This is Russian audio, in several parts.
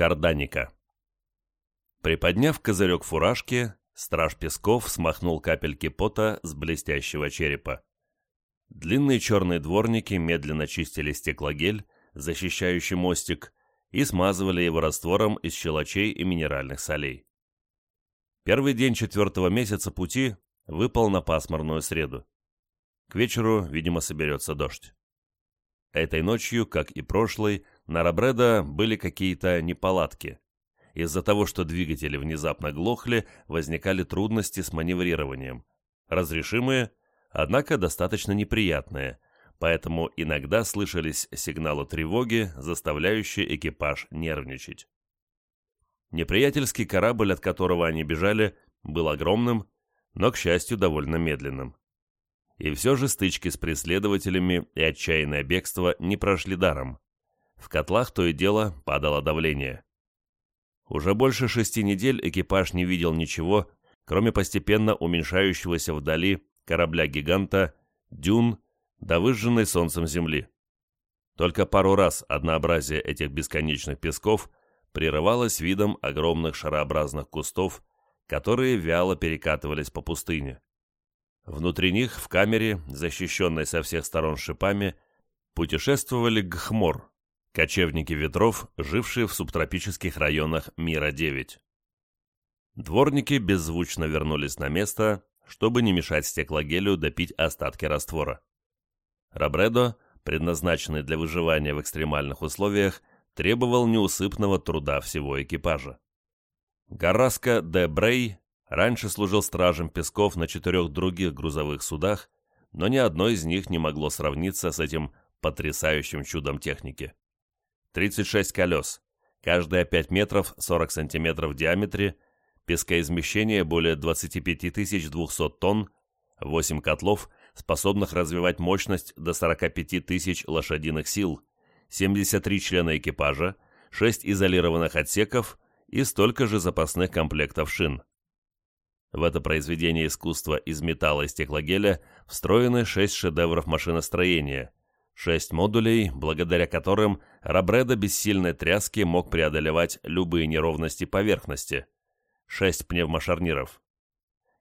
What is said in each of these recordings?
Карданика. Приподняв козырек фуражки, страж Песков смахнул капельки пота с блестящего черепа. Длинные черные дворники медленно чистили стеклогель, защищающий мостик, и смазывали его раствором из щелочей и минеральных солей. Первый день четвертого месяца пути выпал на пасмурную среду. К вечеру, видимо, соберется дождь. Этой ночью, как и прошлой, на Рабреда были какие-то неполадки. Из-за того, что двигатели внезапно глохли, возникали трудности с маневрированием. Разрешимые, однако достаточно неприятные, поэтому иногда слышались сигналы тревоги, заставляющие экипаж нервничать. Неприятельский корабль, от которого они бежали, был огромным, но, к счастью, довольно медленным. И все же стычки с преследователями и отчаянное бегство не прошли даром. В котлах то и дело падало давление. Уже больше шести недель экипаж не видел ничего, кроме постепенно уменьшающегося вдали корабля-гиганта «Дюн» до выжженной солнцем земли. Только пару раз однообразие этих бесконечных песков прерывалось видом огромных шарообразных кустов, которые вяло перекатывались по пустыне. Внутри них, в камере, защищенной со всех сторон шипами, путешествовали гхмор, Кочевники ветров, жившие в субтропических районах Мира-9. Дворники беззвучно вернулись на место, чтобы не мешать стеклогелю допить остатки раствора. Рабредо, предназначенный для выживания в экстремальных условиях, требовал неусыпного труда всего экипажа. Гараско де Брей раньше служил стражем песков на четырех других грузовых судах, но ни одно из них не могло сравниться с этим потрясающим чудом техники. 36 колес, каждая 5 метров 40 сантиметров в диаметре, пескоизмещение более 25 200 тонн, 8 котлов, способных развивать мощность до 45 тысяч лошадиных сил, 73 члена экипажа, 6 изолированных отсеков и столько же запасных комплектов шин. В это произведение искусства из металла и стеклогеля встроены 6 шедевров машиностроения – Шесть модулей, благодаря которым Рабреда без сильной тряски мог преодолевать любые неровности поверхности. Шесть пневмошарниров.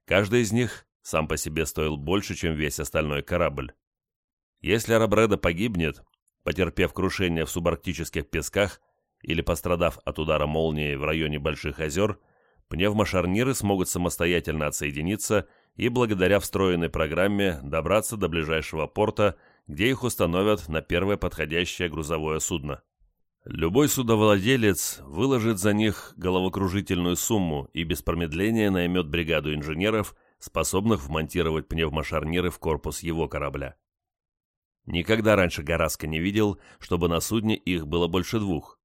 Каждый из них сам по себе стоил больше, чем весь остальной корабль. Если Рабреда погибнет, потерпев крушение в субарктических песках или пострадав от удара молнии в районе Больших озер, пневмошарниры смогут самостоятельно отсоединиться и благодаря встроенной программе добраться до ближайшего порта где их установят на первое подходящее грузовое судно. Любой судовладелец выложит за них головокружительную сумму и без промедления наймет бригаду инженеров, способных вмонтировать пневмошарниры в корпус его корабля. Никогда раньше Гараска не видел, чтобы на судне их было больше двух.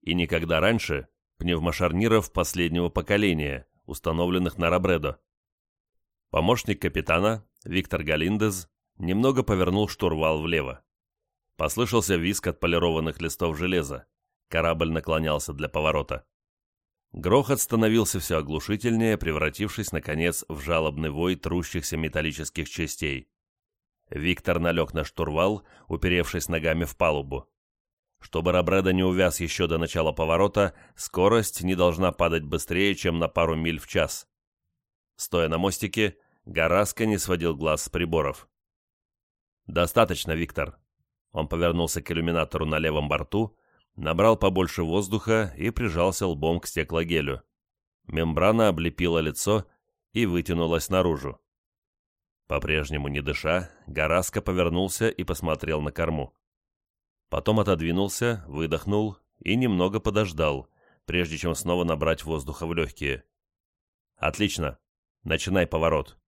И никогда раньше пневмошарниров последнего поколения, установленных на Рабредо. Помощник капитана, Виктор Галиндес, немного повернул штурвал влево. Послышался визг отполированных листов железа. Корабль наклонялся для поворота. Грохот становился все оглушительнее, превратившись, наконец, в жалобный вой трущихся металлических частей. Виктор налег на штурвал, уперевшись ногами в палубу. Чтобы Рабреда не увяз еще до начала поворота, скорость не должна падать быстрее, чем на пару миль в час. Стоя на мостике, Гараска не сводил глаз с приборов. «Достаточно, Виктор». Он повернулся к иллюминатору на левом борту, набрал побольше воздуха и прижался лбом к стеклогелю. Мембрана облепила лицо и вытянулась наружу. По-прежнему не дыша, Гараско повернулся и посмотрел на корму. Потом отодвинулся, выдохнул и немного подождал, прежде чем снова набрать воздуха в легкие. «Отлично. Начинай поворот».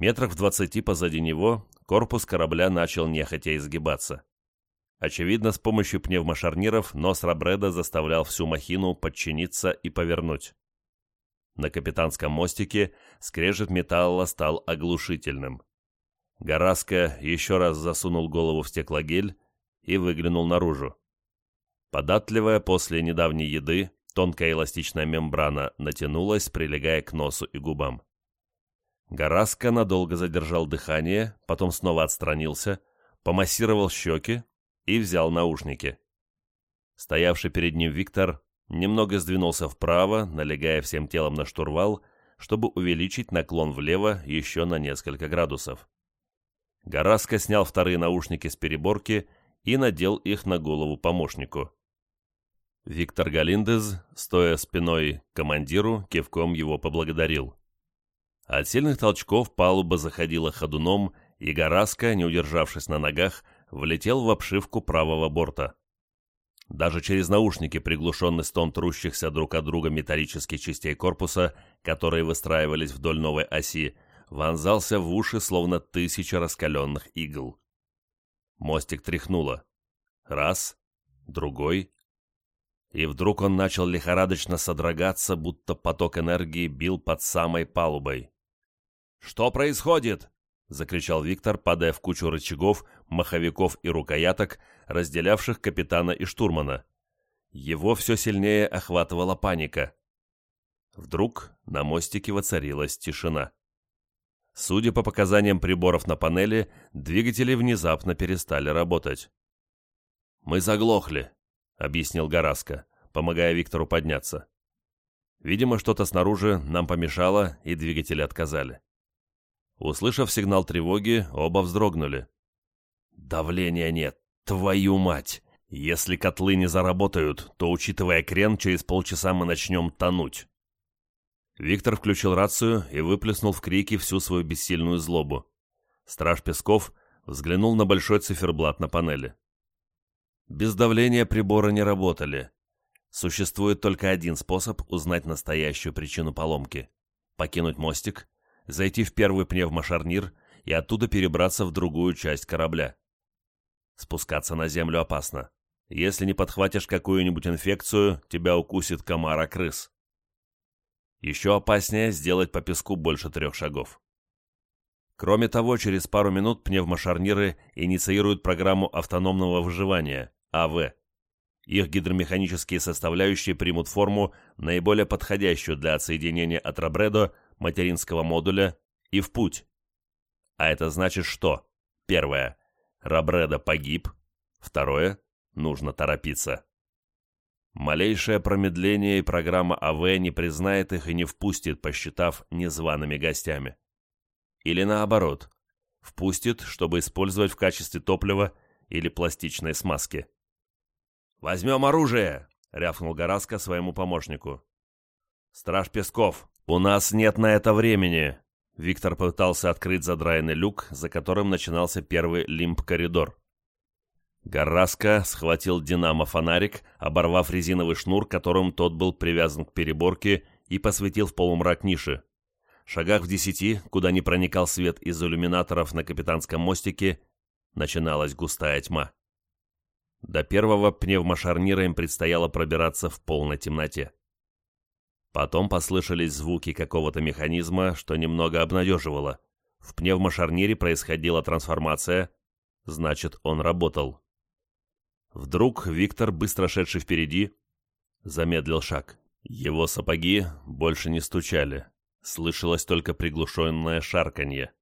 Метрах в двадцати позади него корпус корабля начал нехотя изгибаться. Очевидно, с помощью пневмошарниров нос Рабреда заставлял всю махину подчиниться и повернуть. На капитанском мостике скрежет металла стал оглушительным. Гараско еще раз засунул голову в стеклогель и выглянул наружу. Податливая после недавней еды, тонкая эластичная мембрана натянулась, прилегая к носу и губам. Гараско надолго задержал дыхание, потом снова отстранился, помассировал щеки и взял наушники. Стоявший перед ним Виктор немного сдвинулся вправо, налегая всем телом на штурвал, чтобы увеличить наклон влево еще на несколько градусов. Гораска снял вторые наушники с переборки и надел их на голову помощнику. Виктор Галиндез, стоя спиной командиру, кивком его поблагодарил. От сильных толчков палуба заходила ходуном, и Гораска, не удержавшись на ногах, влетел в обшивку правого борта. Даже через наушники приглушенный стон трущихся друг от друга металлических частей корпуса, которые выстраивались вдоль новой оси, вонзался в уши, словно тысяча раскаленных игл. Мостик тряхнуло. Раз, другой. И вдруг он начал лихорадочно содрогаться, будто поток энергии бил под самой палубой. «Что происходит?» — закричал Виктор, падая в кучу рычагов, маховиков и рукояток, разделявших капитана и штурмана. Его все сильнее охватывала паника. Вдруг на мостике воцарилась тишина. Судя по показаниям приборов на панели, двигатели внезапно перестали работать. «Мы заглохли», — объяснил Гараска, помогая Виктору подняться. Видимо, что-то снаружи нам помешало, и двигатели отказали. Услышав сигнал тревоги, оба вздрогнули. «Давления нет, твою мать! Если котлы не заработают, то, учитывая крен, через полчаса мы начнем тонуть». Виктор включил рацию и выплеснул в крики всю свою бессильную злобу. Страж Песков взглянул на большой циферблат на панели. Без давления приборы не работали. Существует только один способ узнать настоящую причину поломки. Покинуть мостик, зайти в первый пневмошарнир и оттуда перебраться в другую часть корабля. Спускаться на землю опасно. Если не подхватишь какую-нибудь инфекцию, тебя укусит комара-крыс. Еще опаснее сделать по песку больше трех шагов. Кроме того, через пару минут пневмошарниры инициируют программу автономного выживания, АВ. Их гидромеханические составляющие примут форму, наиболее подходящую для отсоединения от Робредо, материнского модуля, и в путь. А это значит что? Первое. Робредо погиб. Второе. Нужно торопиться. Малейшее промедление и программа АВ не признает их и не впустит, посчитав незваными гостями. Или наоборот, впустит, чтобы использовать в качестве топлива или пластичной смазки. «Возьмем оружие!» — рявкнул Гораска своему помощнику. «Страж Песков, у нас нет на это времени!» Виктор пытался открыть задраенный люк, за которым начинался первый лимб-коридор. Гарраска схватил динамо-фонарик, оборвав резиновый шнур, которым тот был привязан к переборке, и посветил в полумрак ниши. Шагах в десяти, куда не проникал свет из иллюминаторов на капитанском мостике, начиналась густая тьма. До первого пневмошарнира им предстояло пробираться в полной темноте. Потом послышались звуки какого-то механизма, что немного обнадеживало. В пневмошарнире происходила трансформация, значит, он работал. Вдруг Виктор, быстро шедший впереди, замедлил шаг. Его сапоги больше не стучали. Слышалось только приглушенное шарканье.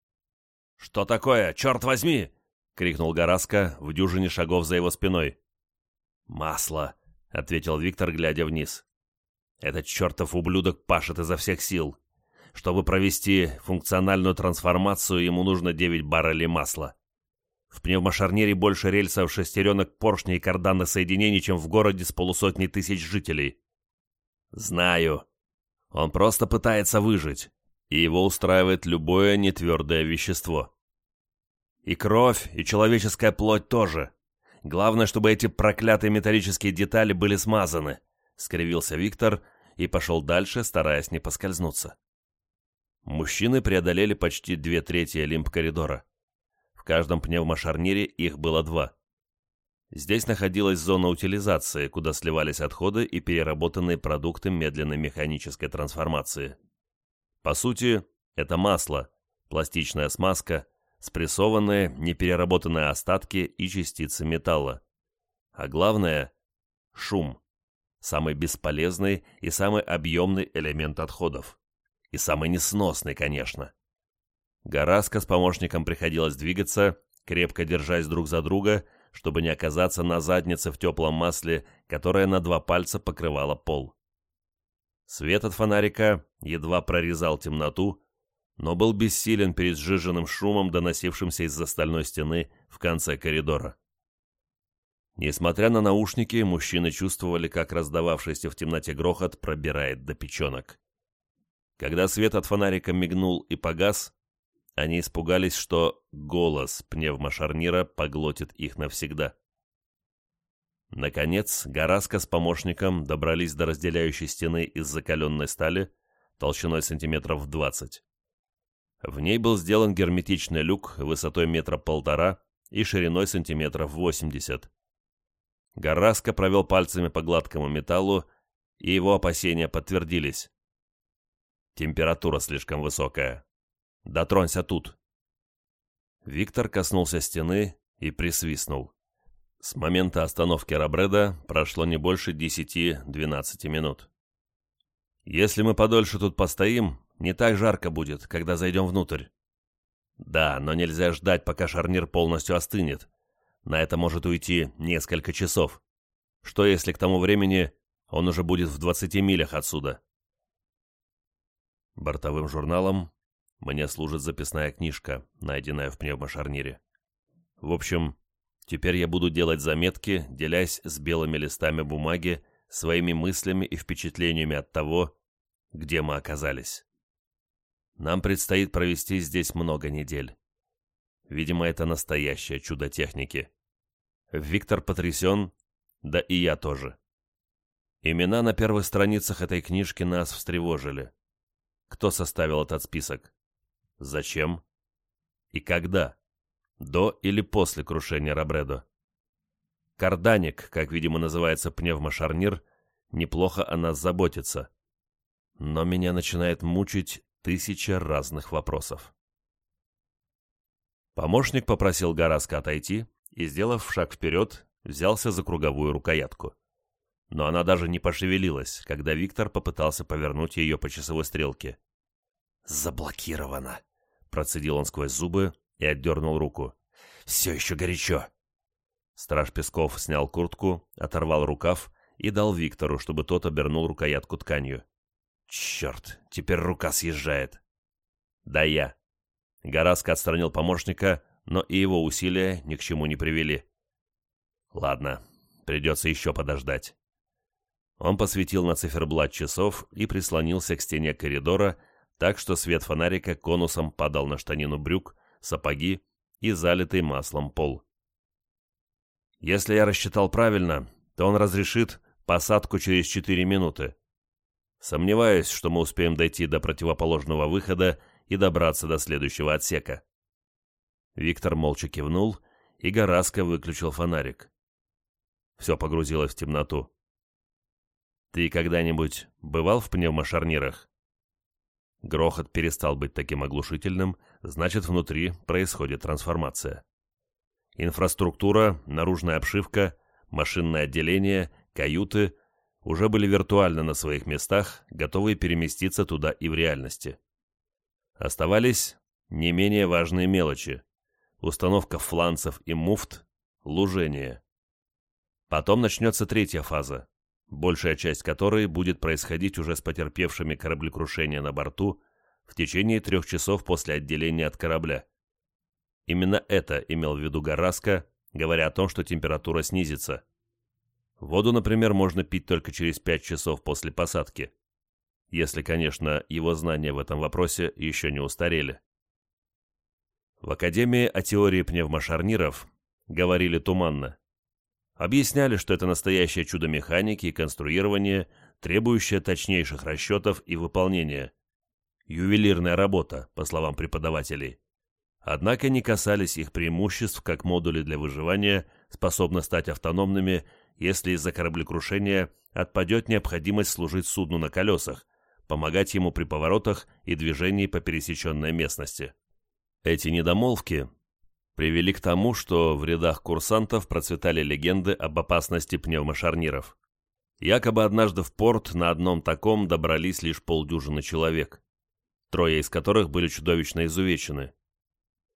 «Что такое? Черт возьми!» — крикнул Гораска в дюжине шагов за его спиной. «Масло!» — ответил Виктор, глядя вниз. «Этот чертов ублюдок пашет изо всех сил. Чтобы провести функциональную трансформацию, ему нужно 9 баррелей масла. В пневмошарнире больше рельсов, шестеренок, поршней и карданных соединений, чем в городе с полусотней тысяч жителей. Знаю. Он просто пытается выжить, и его устраивает любое нетвердое вещество. И кровь, и человеческая плоть тоже. Главное, чтобы эти проклятые металлические детали были смазаны, — скривился Виктор и пошел дальше, стараясь не поскользнуться. Мужчины преодолели почти две трети лимб-коридора каждом пневмошарнире их было два. Здесь находилась зона утилизации, куда сливались отходы и переработанные продукты медленной механической трансформации. По сути, это масло, пластичная смазка, спрессованные, непереработанные остатки и частицы металла. А главное – шум. Самый бесполезный и самый объемный элемент отходов. И самый несносный, конечно. Гораска с помощником приходилось двигаться, крепко держась друг за друга, чтобы не оказаться на заднице в теплом масле, которая на два пальца покрывала пол. Свет от фонарика едва прорезал темноту, но был бессилен перед сжиженным шумом, доносившимся из-за стальной стены в конце коридора. Несмотря на наушники, мужчины чувствовали, как раздававшийся в темноте грохот пробирает до печенок. Когда свет от фонарика мигнул и погас, они испугались, что голос пневмошарнира поглотит их навсегда. Наконец, Гараска с помощником добрались до разделяющей стены из закаленной стали толщиной сантиметров 20. В ней был сделан герметичный люк высотой метра полтора и шириной сантиметров 80. Гараска провел пальцами по гладкому металлу, и его опасения подтвердились. Температура слишком высокая. Дотронься тут. Виктор коснулся стены и присвистнул. С момента остановки Рабреда прошло не больше 10-12 минут. Если мы подольше тут постоим, не так жарко будет, когда зайдем внутрь. Да, но нельзя ждать, пока шарнир полностью остынет. На это может уйти несколько часов. Что если к тому времени он уже будет в 20 милях отсюда? Бортовым журналом мне служит записная книжка, найденная в пневмошарнире. В общем, Теперь я буду делать заметки, делясь с белыми листами бумаги своими мыслями и впечатлениями от того, где мы оказались. Нам предстоит провести здесь много недель. Видимо, это настоящее чудо техники. Виктор потрясен, да и я тоже. Имена на первых страницах этой книжки нас встревожили. Кто составил этот список? Зачем? И когда? До или после крушения Рабредо. Карданик, как, видимо, называется пневмошарнир, неплохо о нас заботится. Но меня начинает мучить тысяча разных вопросов. Помощник попросил Гараска отойти и, сделав шаг вперед, взялся за круговую рукоятку. Но она даже не пошевелилась, когда Виктор попытался повернуть ее по часовой стрелке. «Заблокировано!» — процедил он сквозь зубы и отдернул руку. «Все еще горячо!» Страж Песков снял куртку, оторвал рукав и дал Виктору, чтобы тот обернул рукоятку тканью. «Черт, теперь рука съезжает!» «Да я!» Гараска отстранил помощника, но и его усилия ни к чему не привели. «Ладно, придется еще подождать». Он посветил на циферблат часов и прислонился к стене коридора, так что свет фонарика конусом падал на штанину брюк, сапоги и залитый маслом пол. Если я рассчитал правильно, то он разрешит посадку через 4 минуты. Сомневаюсь, что мы успеем дойти до противоположного выхода и добраться до следующего отсека. Виктор молча кивнул, и Гараско выключил фонарик. Все погрузилось в темноту. «Ты когда-нибудь бывал в пневмошарнирах?» Грохот перестал быть таким оглушительным, значит, внутри происходит трансформация. Инфраструктура, наружная обшивка, машинное отделение, каюты уже были виртуально на своих местах, готовые переместиться туда и в реальности. Оставались не менее важные мелочи. Установка фланцев и муфт, лужение. Потом начнется третья фаза большая часть которой будет происходить уже с потерпевшими кораблекрушение на борту в течение трех часов после отделения от корабля. Именно это имел в виду Гараска, говоря о том, что температура снизится. Воду, например, можно пить только через пять часов после посадки. Если, конечно, его знания в этом вопросе еще не устарели. В Академии о теории пневмошарниров говорили туманно объясняли, что это настоящее чудо механики и конструирования, требующее точнейших расчетов и выполнения. Ювелирная работа, по словам преподавателей. Однако не касались их преимуществ, как модули для выживания способны стать автономными, если из-за кораблекрушения отпадет необходимость служить судну на колесах, помогать ему при поворотах и движении по пересеченной местности. Эти недомолвки привели к тому, что в рядах курсантов процветали легенды об опасности пневмошарниров. Якобы однажды в порт на одном таком добрались лишь полдюжины человек, трое из которых были чудовищно изувечены.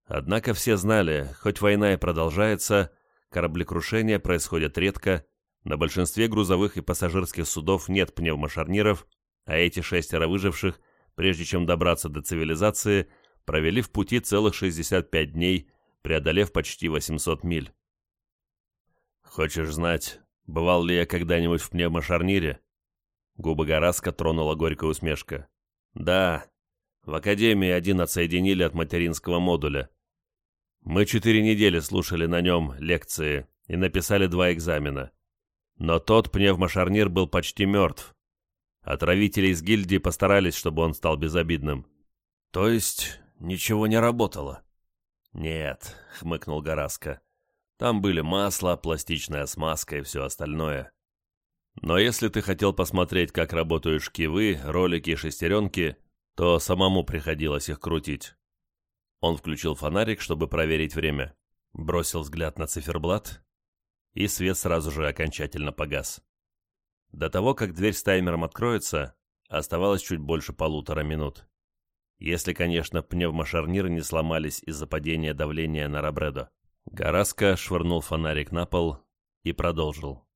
Однако все знали, хоть война и продолжается, кораблекрушения происходят редко, На большинстве грузовых и пассажирских судов нет пневмошарниров, а эти шестеро выживших, прежде чем добраться до цивилизации, провели в пути целых 65 дней, преодолев почти 800 миль. «Хочешь знать, бывал ли я когда-нибудь в пневмошарнире?» Губы Гораска тронула горькая усмешка. «Да, в Академии один отсоединили от материнского модуля. Мы четыре недели слушали на нем лекции и написали два экзамена. Но тот пневмошарнир был почти мертв. Отравители из гильдии постарались, чтобы он стал безобидным. То есть ничего не работало? Нет, хмыкнул Гораска. Там были масло, пластичная смазка и все остальное. Но если ты хотел посмотреть, как работают шкивы, ролики и шестеренки, то самому приходилось их крутить. Он включил фонарик, чтобы проверить время. Бросил взгляд на циферблат, и свет сразу же окончательно погас. До того, как дверь с таймером откроется, оставалось чуть больше полутора минут. Если, конечно, пневмошарниры не сломались из-за падения давления на Робредо. Гараска швырнул фонарик на пол и продолжил.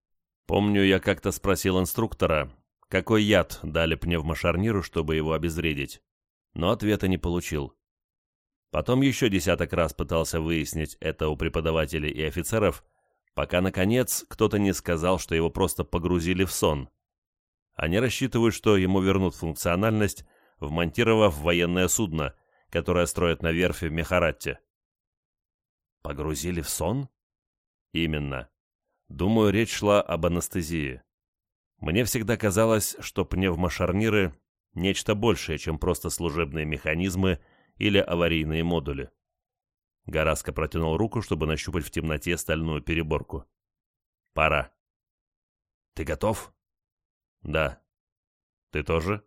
«Помню, я как-то спросил инструктора, какой яд дали пневмошарниру, чтобы его обезвредить, но ответа не получил. Потом еще десяток раз пытался выяснить это у преподавателей и офицеров, пока, наконец, кто-то не сказал, что его просто погрузили в сон. Они рассчитывают, что ему вернут функциональность, вмонтировав военное судно, которое строят на верфи в Мехаратте. Погрузили в сон? Именно. Думаю, речь шла об анестезии. Мне всегда казалось, что пневмошарниры – нечто большее, чем просто служебные механизмы или аварийные модули. Гараска протянул руку, чтобы нащупать в темноте стальную переборку. «Пора». «Ты готов?» «Да». «Ты тоже?»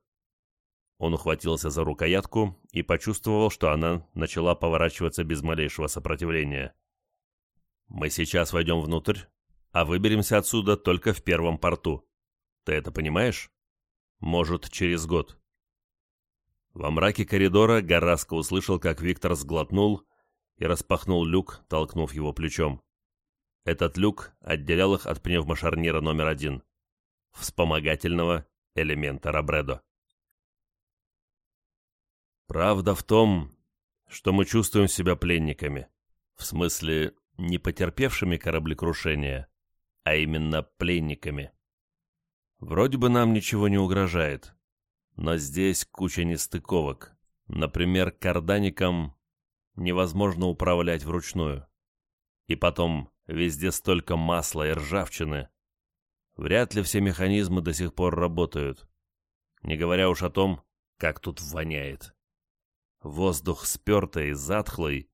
Он ухватился за рукоятку и почувствовал, что она начала поворачиваться без малейшего сопротивления. «Мы сейчас войдем внутрь, а выберемся отсюда только в первом порту. Ты это понимаешь? Может, через год». Во мраке коридора Гараско услышал, как Виктор сглотнул и распахнул люк, толкнув его плечом. Этот люк отделял их от пневмошарнира номер один, вспомогательного элемента Робредо. Правда в том, что мы чувствуем себя пленниками. В смысле, не потерпевшими кораблекрушения, а именно пленниками. Вроде бы нам ничего не угрожает, но здесь куча нестыковок. Например, карданикам невозможно управлять вручную. И потом, везде столько масла и ржавчины. Вряд ли все механизмы до сих пор работают. Не говоря уж о том, как тут воняет. Воздух спертый, затхлый,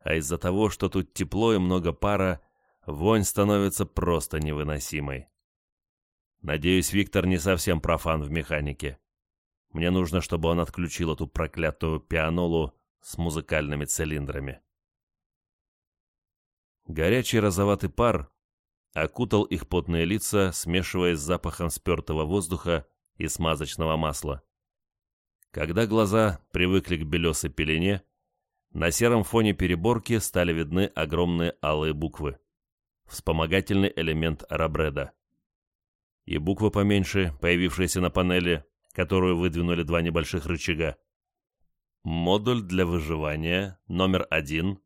а из-за того, что тут тепло и много пара, вонь становится просто невыносимой. Надеюсь, Виктор не совсем профан в механике. Мне нужно, чтобы он отключил эту проклятую пианолу с музыкальными цилиндрами. Горячий розоватый пар окутал их потные лица, смешиваясь с запахом спертого воздуха и смазочного масла. Когда глаза привыкли к белесой пелене, на сером фоне переборки стали видны огромные алые буквы. Вспомогательный элемент Рабреда. И буквы поменьше, появившиеся на панели, которую выдвинули два небольших рычага. Модуль для выживания номер один.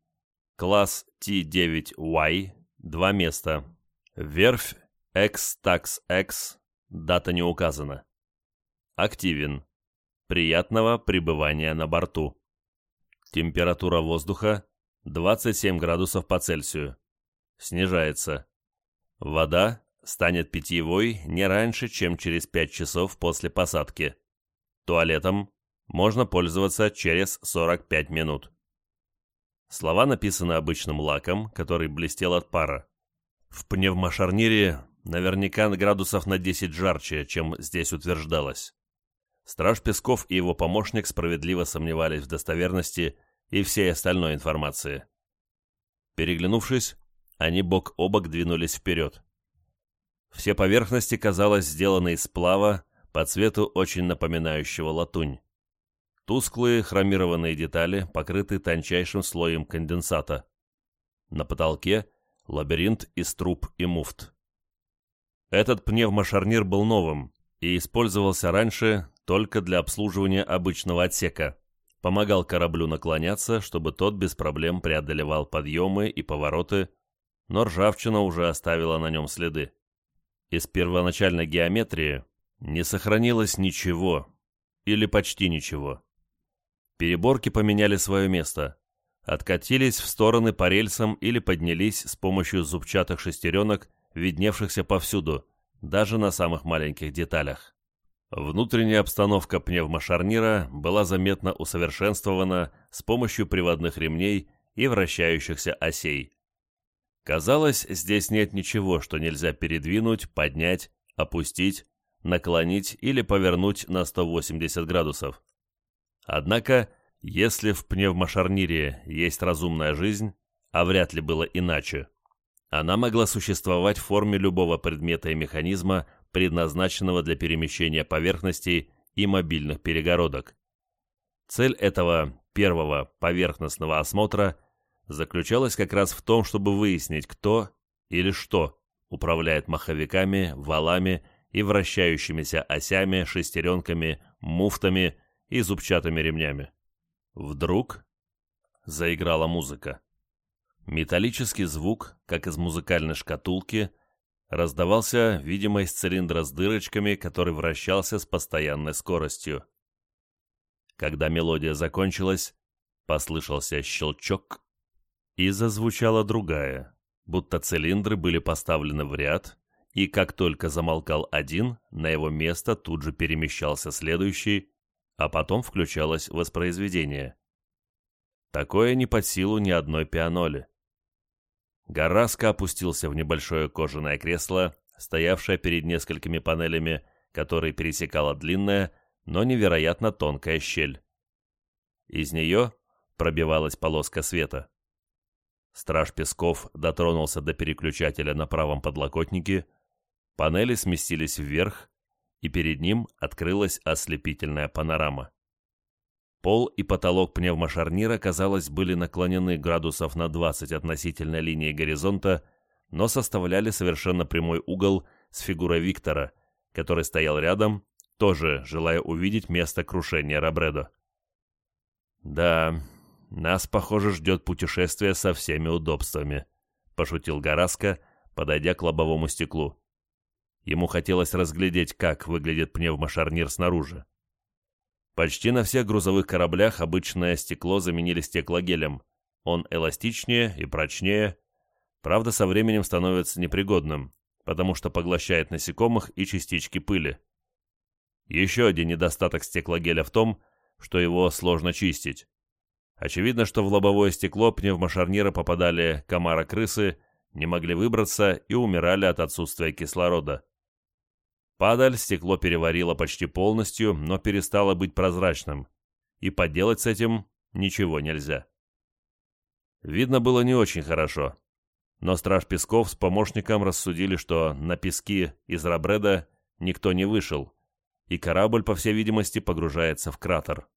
Класс T9Y. Два места. Верфь X-Tax-X. Дата не указана. Активен. Приятного пребывания на борту. Температура воздуха 27 градусов по Цельсию. Снижается. Вода станет питьевой не раньше, чем через 5 часов после посадки. Туалетом можно пользоваться через 45 минут. Слова написаны обычным лаком, который блестел от пара. В пневмошарнире наверняка градусов на 10 жарче, чем здесь утверждалось. Страж Песков и его помощник справедливо сомневались в достоверности и всей остальной информации. Переглянувшись, они бок о бок двинулись вперед. Все поверхности, казалось, сделаны из сплава, по цвету очень напоминающего латунь. Тусклые хромированные детали покрыты тончайшим слоем конденсата. На потолке лабиринт из труб и муфт. Этот пневмошарнир был новым и использовался раньше только для обслуживания обычного отсека. Помогал кораблю наклоняться, чтобы тот без проблем преодолевал подъемы и повороты, но ржавчина уже оставила на нем следы. Из первоначальной геометрии не сохранилось ничего, или почти ничего. Переборки поменяли свое место, откатились в стороны по рельсам или поднялись с помощью зубчатых шестеренок, видневшихся повсюду, даже на самых маленьких деталях. Внутренняя обстановка пневмошарнира была заметно усовершенствована с помощью приводных ремней и вращающихся осей. Казалось, здесь нет ничего, что нельзя передвинуть, поднять, опустить, наклонить или повернуть на 180 градусов. Однако, если в пневмошарнире есть разумная жизнь, а вряд ли было иначе, она могла существовать в форме любого предмета и механизма, предназначенного для перемещения поверхностей и мобильных перегородок. Цель этого первого поверхностного осмотра заключалась как раз в том, чтобы выяснить, кто или что управляет маховиками, валами и вращающимися осями, шестеренками, муфтами и зубчатыми ремнями. Вдруг заиграла музыка. Металлический звук, как из музыкальной шкатулки, раздавался, видимо, из цилиндра с дырочками, который вращался с постоянной скоростью. Когда мелодия закончилась, послышался щелчок, и зазвучала другая, будто цилиндры были поставлены в ряд, и как только замолкал один, на его место тут же перемещался следующий, а потом включалось воспроизведение. Такое не под силу ни одной пианоли. Гараска опустился в небольшое кожаное кресло, стоявшее перед несколькими панелями, которые пересекала длинная, но невероятно тонкая щель. Из нее пробивалась полоска света. Страж Песков дотронулся до переключателя на правом подлокотнике, панели сместились вверх, и перед ним открылась ослепительная панорама. Пол и потолок пневмошарнира, казалось, были наклонены градусов на 20 относительно линии горизонта, но составляли совершенно прямой угол с фигурой Виктора, который стоял рядом, тоже желая увидеть место крушения Робредо. «Да, нас, похоже, ждет путешествие со всеми удобствами», — пошутил Гараска, подойдя к лобовому стеклу. Ему хотелось разглядеть, как выглядит пневмошарнир снаружи. Почти на всех грузовых кораблях обычное стекло заменили стеклогелем. Он эластичнее и прочнее, правда, со временем становится непригодным, потому что поглощает насекомых и частички пыли. Еще один недостаток стеклогеля в том, что его сложно чистить. Очевидно, что в лобовое стекло пневмошарнира попадали комара-крысы, не могли выбраться и умирали от отсутствия кислорода. Падаль стекло переварило почти полностью, но перестало быть прозрачным, и поделать с этим ничего нельзя. Видно было не очень хорошо, но страж Песков с помощником рассудили, что на пески из Рабреда никто не вышел, и корабль, по всей видимости, погружается в кратер.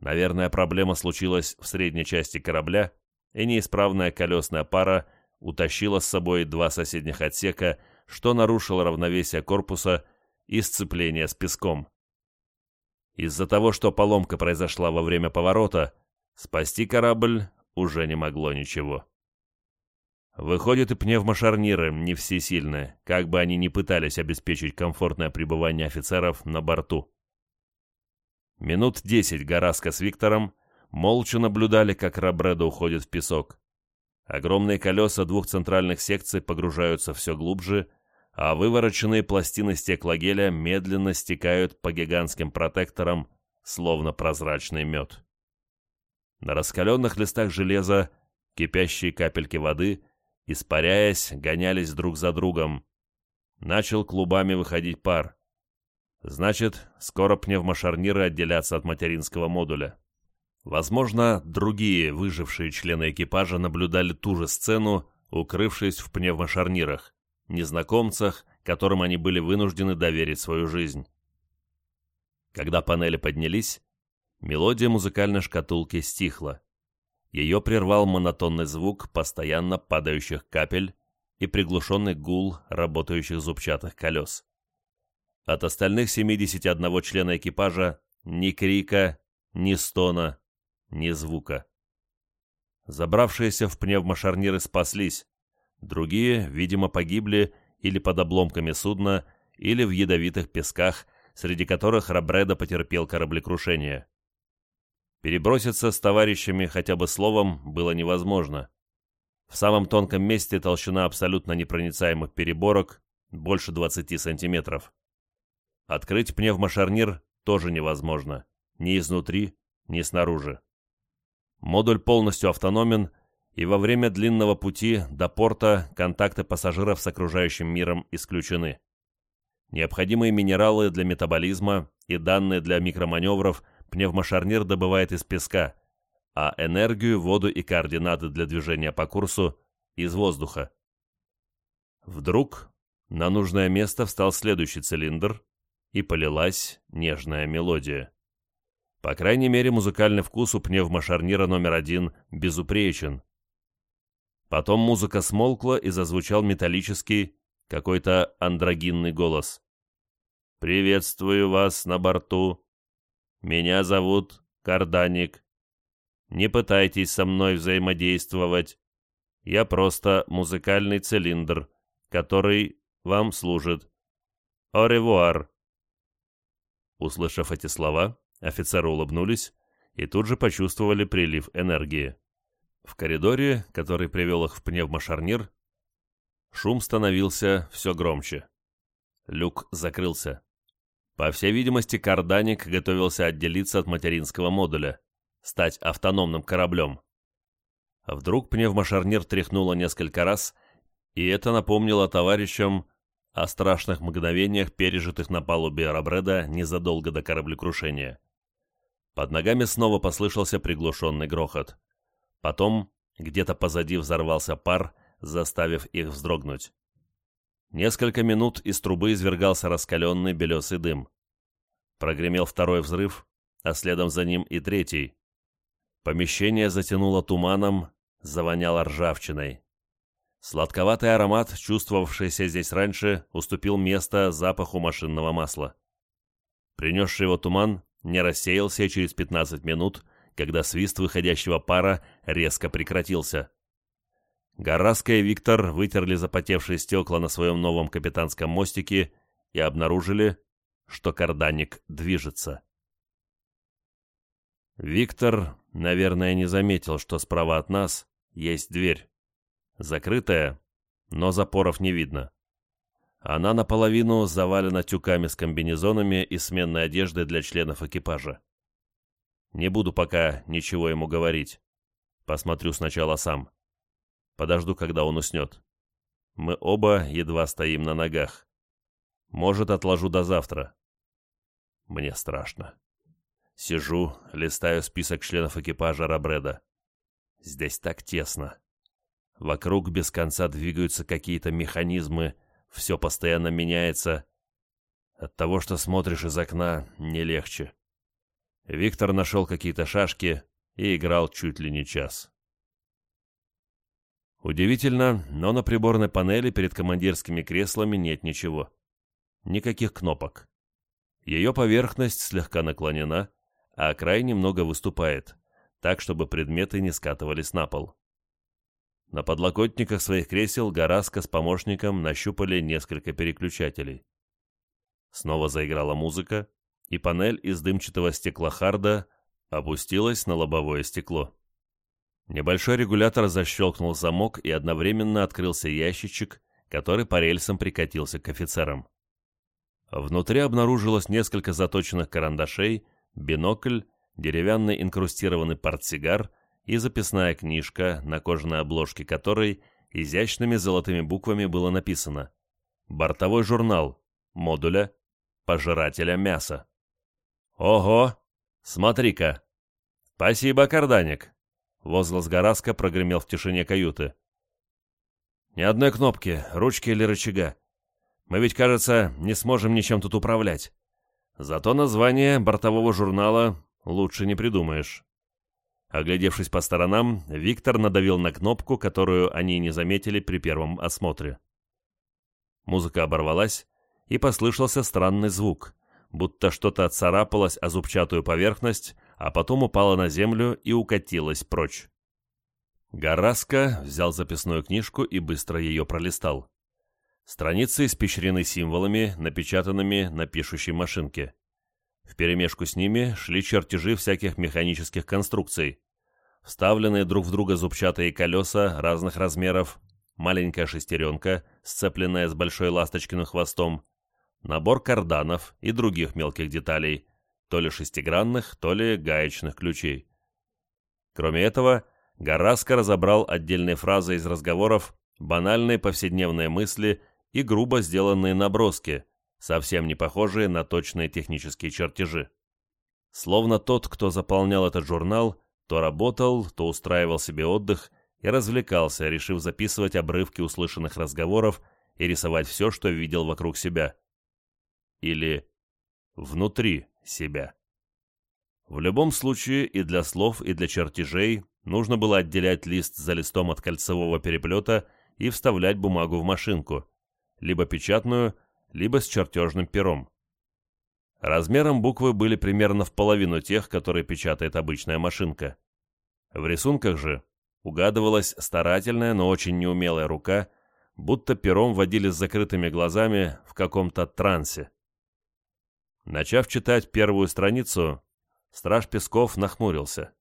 Наверное, проблема случилась в средней части корабля, и неисправная колесная пара утащила с собой два соседних отсека, что нарушило равновесие корпуса и сцепление с песком. Из-за того, что поломка произошла во время поворота, спасти корабль уже не могло ничего. Выходит, и пневмошарниры не всесильны, как бы они ни пытались обеспечить комфортное пребывание офицеров на борту. Минут десять Гараска с Виктором молча наблюдали, как Рабредо уходит в песок. Огромные колеса двух центральных секций погружаются все глубже, а вывороченные пластины стеклогеля медленно стекают по гигантским протекторам, словно прозрачный мед. На раскаленных листах железа кипящие капельки воды, испаряясь, гонялись друг за другом. Начал клубами выходить пар. Значит, скоро пневмошарниры отделятся от материнского модуля. Возможно, другие выжившие члены экипажа наблюдали ту же сцену, укрывшись в пневмошарнирах, незнакомцах, которым они были вынуждены доверить свою жизнь. Когда панели поднялись, мелодия музыкальной шкатулки стихла. Ее прервал монотонный звук постоянно падающих капель, и приглушенный гул работающих зубчатых колес. От остальных 71 члена экипажа ни крика, ни стона, ни звука. Забравшиеся в пневмошарниры спаслись, другие, видимо, погибли или под обломками судна, или в ядовитых песках, среди которых Рабреда потерпел кораблекрушение. Переброситься с товарищами хотя бы словом было невозможно. В самом тонком месте толщина абсолютно непроницаемых переборок больше 20 сантиметров. Открыть пневмошарнир тоже невозможно, ни изнутри, ни снаружи. Модуль полностью автономен, и во время длинного пути до порта контакты пассажиров с окружающим миром исключены. Необходимые минералы для метаболизма и данные для микроманевров пневмошарнир добывает из песка, а энергию, воду и координаты для движения по курсу – из воздуха. Вдруг на нужное место встал следующий цилиндр, и полилась нежная мелодия. По крайней мере, музыкальный вкус у пневмошарнира номер один безупречен. Потом музыка смолкла и зазвучал металлический, какой-то андрогинный голос. «Приветствую вас на борту. Меня зовут Карданик. Не пытайтесь со мной взаимодействовать. Я просто музыкальный цилиндр, который вам служит. Оревуар. Услышав эти слова, офицеры улыбнулись и тут же почувствовали прилив энергии. В коридоре, который привел их в пневмошарнир, шум становился все громче. Люк закрылся. По всей видимости, Карданик готовился отделиться от материнского модуля, стать автономным кораблем. Вдруг пневмошарнир тряхнуло несколько раз, и это напомнило товарищам о страшных мгновениях, пережитых на палубе Рабреда незадолго до кораблекрушения. Под ногами снова послышался приглушенный грохот. Потом где-то позади взорвался пар, заставив их вздрогнуть. Несколько минут из трубы извергался раскаленный белесый дым. Прогремел второй взрыв, а следом за ним и третий. Помещение затянуло туманом, завоняло ржавчиной. Сладковатый аромат, чувствовавшийся здесь раньше, уступил место запаху машинного масла. Принесший его туман не рассеялся через 15 минут, когда свист выходящего пара резко прекратился. Гараска и Виктор вытерли запотевшие стекла на своем новом капитанском мостике и обнаружили, что карданик движется. Виктор, наверное, не заметил, что справа от нас есть дверь. Закрытая, но запоров не видно. Она наполовину завалена тюками с комбинезонами и сменной одеждой для членов экипажа. Не буду пока ничего ему говорить. Посмотрю сначала сам. Подожду, когда он уснет. Мы оба едва стоим на ногах. Может, отложу до завтра. Мне страшно. Сижу, листаю список членов экипажа Рабреда. Здесь так тесно. Вокруг без конца двигаются какие-то механизмы, все постоянно меняется. От того, что смотришь из окна, не легче. Виктор нашел какие-то шашки и играл чуть ли не час. Удивительно, но на приборной панели перед командирскими креслами нет ничего. Никаких кнопок. Ее поверхность слегка наклонена, а край немного выступает, так, чтобы предметы не скатывались на пол. На подлокотниках своих кресел Гораска с помощником нащупали несколько переключателей. Снова заиграла музыка, и панель из дымчатого стекла Харда опустилась на лобовое стекло. Небольшой регулятор защелкнул замок и одновременно открылся ящичек, который по рельсам прикатился к офицерам. Внутри обнаружилось несколько заточенных карандашей, бинокль, деревянный инкрустированный портсигар — и записная книжка, на кожаной обложке которой изящными золотыми буквами было написано «Бортовой журнал модуля пожирателя мяса». «Ого! Смотри-ка!» «Спасибо, Карданик!» Возглас Гораска прогремел в тишине каюты. «Ни одной кнопки, ручки или рычага. Мы ведь, кажется, не сможем ничем тут управлять. Зато название бортового журнала лучше не придумаешь. Оглядевшись по сторонам, Виктор надавил на кнопку, которую они не заметили при первом осмотре. Музыка оборвалась, и послышался странный звук, будто что-то царапалось о зубчатую поверхность, а потом упало на землю и укатилось прочь. Гараска взял записную книжку и быстро ее пролистал. Страницы испещрены символами, напечатанными на пишущей машинке. Вперемешку с ними шли чертежи всяких механических конструкций. Вставленные друг в друга зубчатые колеса разных размеров, маленькая шестеренка, сцепленная с большой ласточкиным хвостом, набор карданов и других мелких деталей, то ли шестигранных, то ли гаечных ключей. Кроме этого, Гараско разобрал отдельные фразы из разговоров, банальные повседневные мысли и грубо сделанные наброски, совсем не похожие на точные технические чертежи. Словно тот, кто заполнял этот журнал, то работал, то устраивал себе отдых и развлекался, решив записывать обрывки услышанных разговоров и рисовать все, что видел вокруг себя. Или внутри себя. В любом случае и для слов, и для чертежей нужно было отделять лист за листом от кольцевого переплета и вставлять бумагу в машинку, либо печатную, либо с чертежным пером. Размером буквы были примерно в половину тех, которые печатает обычная машинка. В рисунках же угадывалась старательная, но очень неумелая рука, будто пером водили с закрытыми глазами в каком-то трансе. Начав читать первую страницу, страж Песков нахмурился.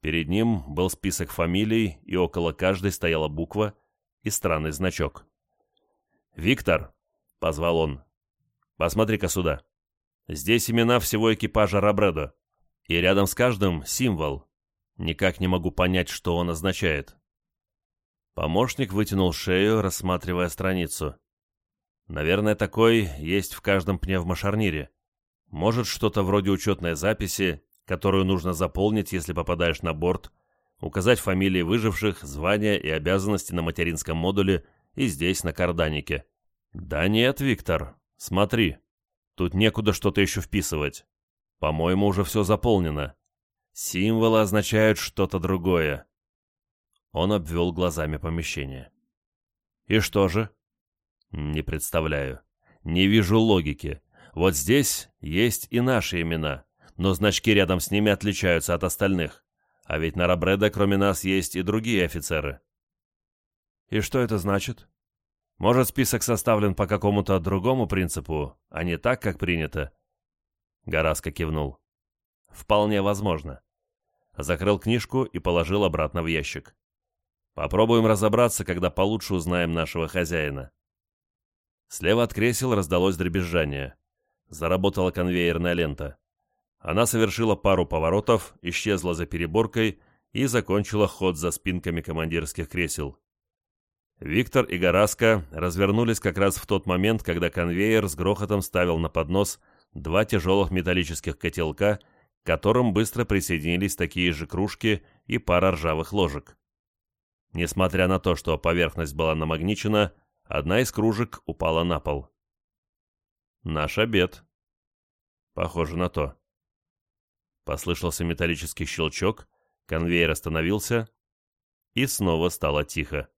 Перед ним был список фамилий, и около каждой стояла буква и странный значок. «Виктор!» — позвал он. «Посмотри-ка сюда. Здесь имена всего экипажа Рабредо, и рядом с каждым символ. Никак не могу понять, что он означает». Помощник вытянул шею, рассматривая страницу. Наверное, такой есть в каждом пневмошарнире. Может, что-то вроде учетной записи, которую нужно заполнить, если попадаешь на борт, указать фамилии выживших, звания и обязанности на материнском модуле и здесь, на карданике. Да нет, Виктор, смотри. Тут некуда что-то еще вписывать. По-моему, уже все заполнено. Символы означают что-то другое. Он обвел глазами помещение. И что же? Не представляю. Не вижу логики. Вот здесь есть и наши имена, но значки рядом с ними отличаются от остальных. А ведь на Рабреда кроме нас есть и другие офицеры. И что это значит? Может, список составлен по какому-то другому принципу, а не так, как принято? Гараско кивнул. Вполне возможно. Закрыл книжку и положил обратно в ящик. Попробуем разобраться, когда получше узнаем нашего хозяина. Слева от кресел раздалось дребезжание. Заработала конвейерная лента. Она совершила пару поворотов, исчезла за переборкой и закончила ход за спинками командирских кресел. Виктор и Гораска развернулись как раз в тот момент, когда конвейер с грохотом ставил на поднос два тяжелых металлических котелка, к которым быстро присоединились такие же кружки и пара ржавых ложек. Несмотря на то, что поверхность была намагничена, Одна из кружек упала на пол. «Наш обед». «Похоже на то». Послышался металлический щелчок, конвейер остановился, и снова стало тихо.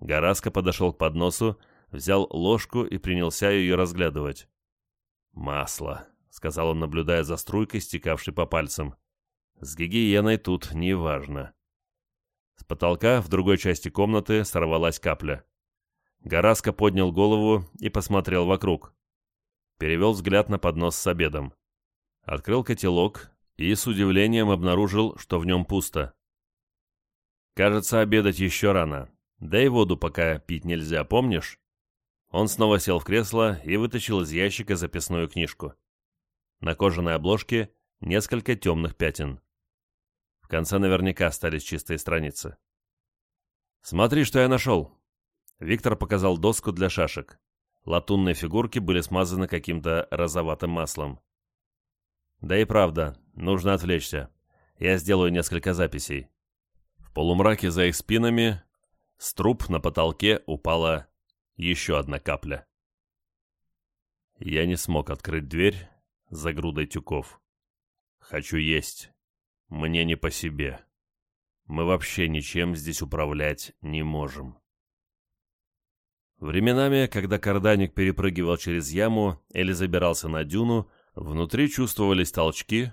Гараско подошел к подносу, взял ложку и принялся ее разглядывать. «Масло», — сказал он, наблюдая за струйкой, стекавшей по пальцам. «С гигиеной тут неважно». С потолка в другой части комнаты сорвалась капля. Гараско поднял голову и посмотрел вокруг. Перевел взгляд на поднос с обедом. Открыл котелок и с удивлением обнаружил, что в нем пусто. «Кажется, обедать еще рано. Да и воду пока пить нельзя, помнишь?» Он снова сел в кресло и вытащил из ящика записную книжку. На кожаной обложке несколько темных пятен. В конце наверняка остались чистые страницы. «Смотри, что я нашел!» Виктор показал доску для шашек. Латунные фигурки были смазаны каким-то розоватым маслом. Да и правда, нужно отвлечься. Я сделаю несколько записей. В полумраке за их спинами с труб на потолке упала еще одна капля. Я не смог открыть дверь за грудой тюков. Хочу есть. Мне не по себе. Мы вообще ничем здесь управлять не можем. Временами, когда карданик перепрыгивал через яму или забирался на дюну, внутри чувствовались толчки,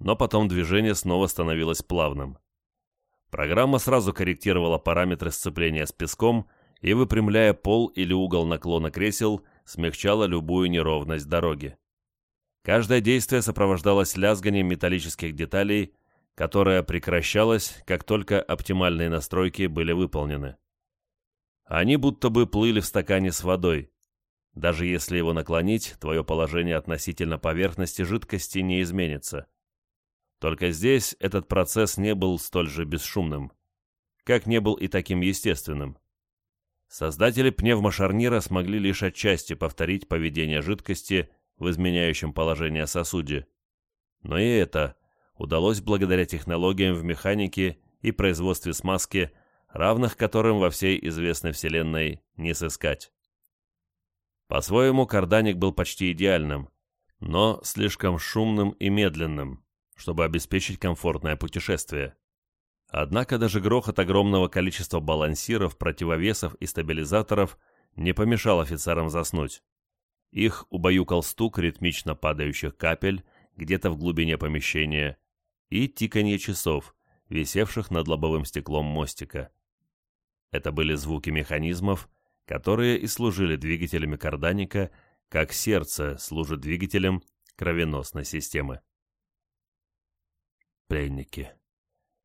но потом движение снова становилось плавным. Программа сразу корректировала параметры сцепления с песком и, выпрямляя пол или угол наклона кресел, смягчала любую неровность дороги. Каждое действие сопровождалось лязганием металлических деталей, которое прекращалось, как только оптимальные настройки были выполнены. Они будто бы плыли в стакане с водой. Даже если его наклонить, твое положение относительно поверхности жидкости не изменится. Только здесь этот процесс не был столь же бесшумным, как не был и таким естественным. Создатели пневмошарнира смогли лишь отчасти повторить поведение жидкости в изменяющем положение сосуде. Но и это удалось благодаря технологиям в механике и производстве смазки равных которым во всей известной вселенной не сыскать. По-своему, карданик был почти идеальным, но слишком шумным и медленным, чтобы обеспечить комфортное путешествие. Однако даже грохот огромного количества балансиров, противовесов и стабилизаторов не помешал офицерам заснуть. Их убаюкал стук ритмично падающих капель где-то в глубине помещения и тиканье часов, висевших над лобовым стеклом мостика. Это были звуки механизмов, которые и служили двигателями карданика, как сердце служит двигателем кровеносной системы. Пленники.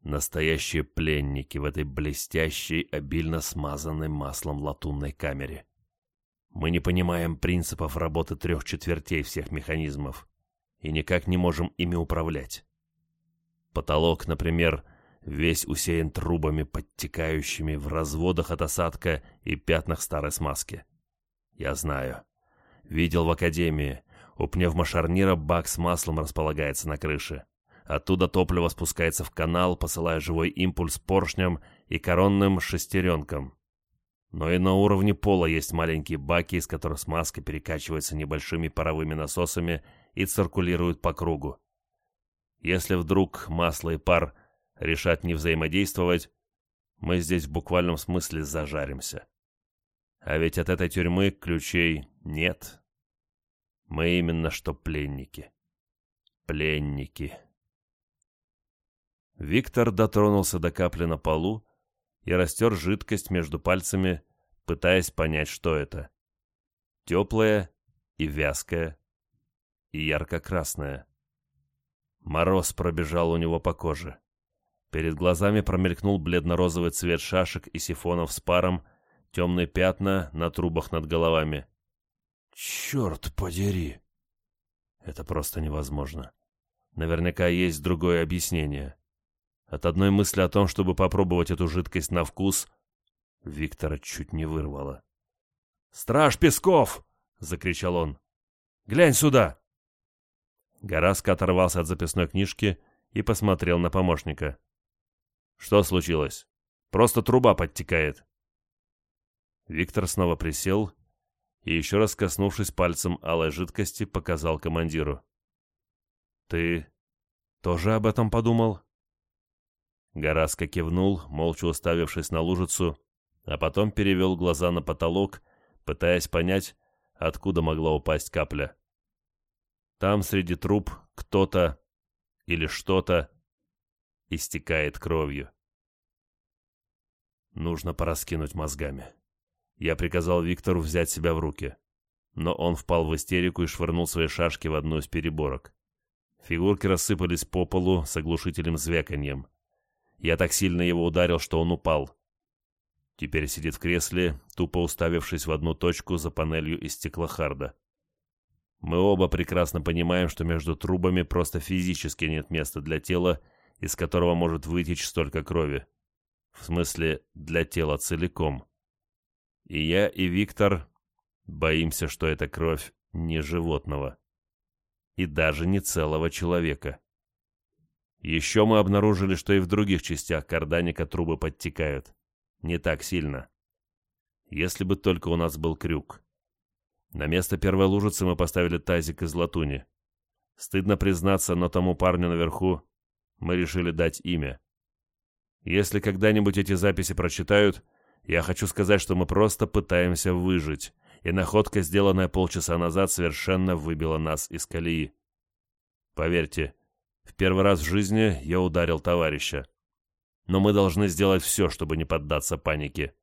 Настоящие пленники в этой блестящей, обильно смазанной маслом латунной камере. Мы не понимаем принципов работы трех четвертей всех механизмов и никак не можем ими управлять. Потолок, например, весь усеян трубами, подтекающими в разводах от осадка и пятнах старой смазки. Я знаю. Видел в академии. У пневмошарнира бак с маслом располагается на крыше. Оттуда топливо спускается в канал, посылая живой импульс поршням и коронным шестеренкам. Но и на уровне пола есть маленькие баки, из которых смазка перекачивается небольшими паровыми насосами и циркулирует по кругу. Если вдруг масло и пар – решат не взаимодействовать, мы здесь в буквальном смысле зажаримся. А ведь от этой тюрьмы ключей нет. Мы именно что пленники. Пленники. Виктор дотронулся до капли на полу и растер жидкость между пальцами, пытаясь понять, что это. Теплая и вязкая, и ярко-красная. Мороз пробежал у него по коже. Перед глазами промелькнул бледно-розовый цвет шашек и сифонов с паром, темные пятна на трубах над головами. «Черт подери!» Это просто невозможно. Наверняка есть другое объяснение. От одной мысли о том, чтобы попробовать эту жидкость на вкус, Виктора чуть не вырвало. «Страж Песков!» — закричал он. «Глянь сюда!» Гораска оторвался от записной книжки и посмотрел на помощника. Что случилось? Просто труба подтекает. Виктор снова присел и, еще раз коснувшись пальцем алой жидкости, показал командиру. «Ты тоже об этом подумал?» Гораска кивнул, молча уставившись на лужицу, а потом перевел глаза на потолок, пытаясь понять, откуда могла упасть капля. Там среди труб кто-то или что-то истекает кровью. Нужно пораскинуть мозгами. Я приказал Виктору взять себя в руки. Но он впал в истерику и швырнул свои шашки в одну из переборок. Фигурки рассыпались по полу с оглушительным звяканьем. Я так сильно его ударил, что он упал. Теперь сидит в кресле, тупо уставившись в одну точку за панелью из стеклохарда. Мы оба прекрасно понимаем, что между трубами просто физически нет места для тела, из которого может вытечь столько крови. В смысле, для тела целиком. И я, и Виктор боимся, что это кровь не животного. И даже не целого человека. Еще мы обнаружили, что и в других частях карданика трубы подтекают. Не так сильно. Если бы только у нас был крюк. На место первой лужицы мы поставили тазик из латуни. Стыдно признаться, но тому парню наверху мы решили дать имя. Если когда-нибудь эти записи прочитают, я хочу сказать, что мы просто пытаемся выжить, и находка, сделанная полчаса назад, совершенно выбила нас из колеи. Поверьте, в первый раз в жизни я ударил товарища. Но мы должны сделать все, чтобы не поддаться панике.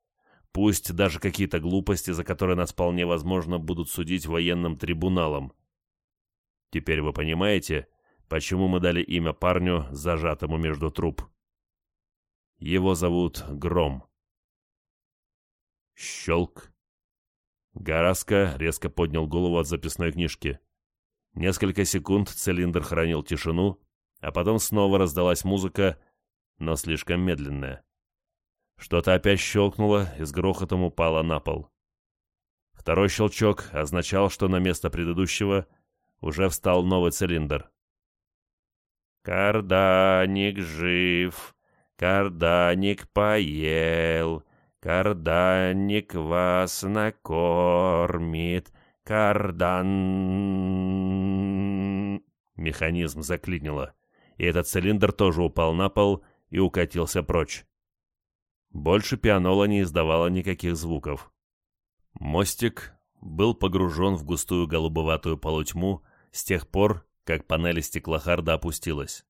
Пусть даже какие-то глупости, за которые нас вполне возможно будут судить военным трибуналом. Теперь вы понимаете, почему мы дали имя парню, зажатому между труп. Его зовут Гром. Щелк. Гараска резко поднял голову от записной книжки. Несколько секунд цилиндр хранил тишину, а потом снова раздалась музыка, но слишком медленная. Что-то опять щелкнуло и с грохотом упало на пол. Второй щелчок означал, что на место предыдущего уже встал новый цилиндр. «Карданик жив, карданик поел, карданик вас накормит, кардан...» Механизм заклинило, и этот цилиндр тоже упал на пол и укатился прочь. Больше пианола не издавала никаких звуков. Мостик был погружен в густую голубоватую полутьму с тех пор, как панель стеклохарда опустилась.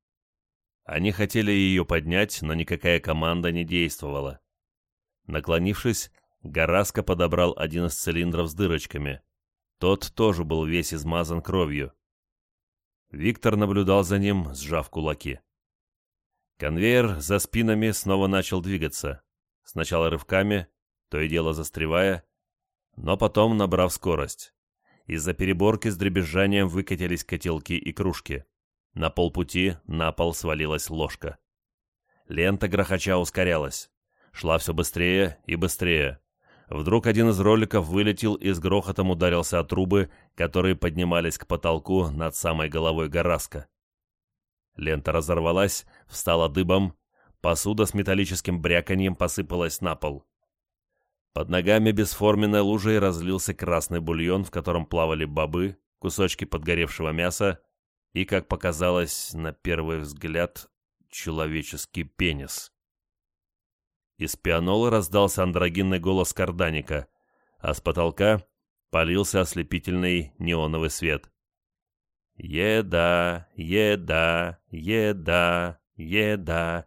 Они хотели ее поднять, но никакая команда не действовала. Наклонившись, Гараско подобрал один из цилиндров с дырочками. Тот тоже был весь измазан кровью. Виктор наблюдал за ним, сжав кулаки. Конвейер за спинами снова начал двигаться сначала рывками, то и дело застревая, но потом набрав скорость. Из-за переборки с дребезжанием выкатились котелки и кружки. На полпути на пол свалилась ложка. Лента грохоча ускорялась. Шла все быстрее и быстрее. Вдруг один из роликов вылетел и с грохотом ударился о трубы, которые поднимались к потолку над самой головой Гораска. Лента разорвалась, встала дыбом, Посуда с металлическим бряканьем посыпалась на пол. Под ногами бесформенной лужей разлился красный бульон, в котором плавали бобы, кусочки подгоревшего мяса и, как показалось на первый взгляд, человеческий пенис. Из пианолы раздался андрогинный голос карданика, а с потолка полился ослепительный неоновый свет. «Еда, еда, еда, еда,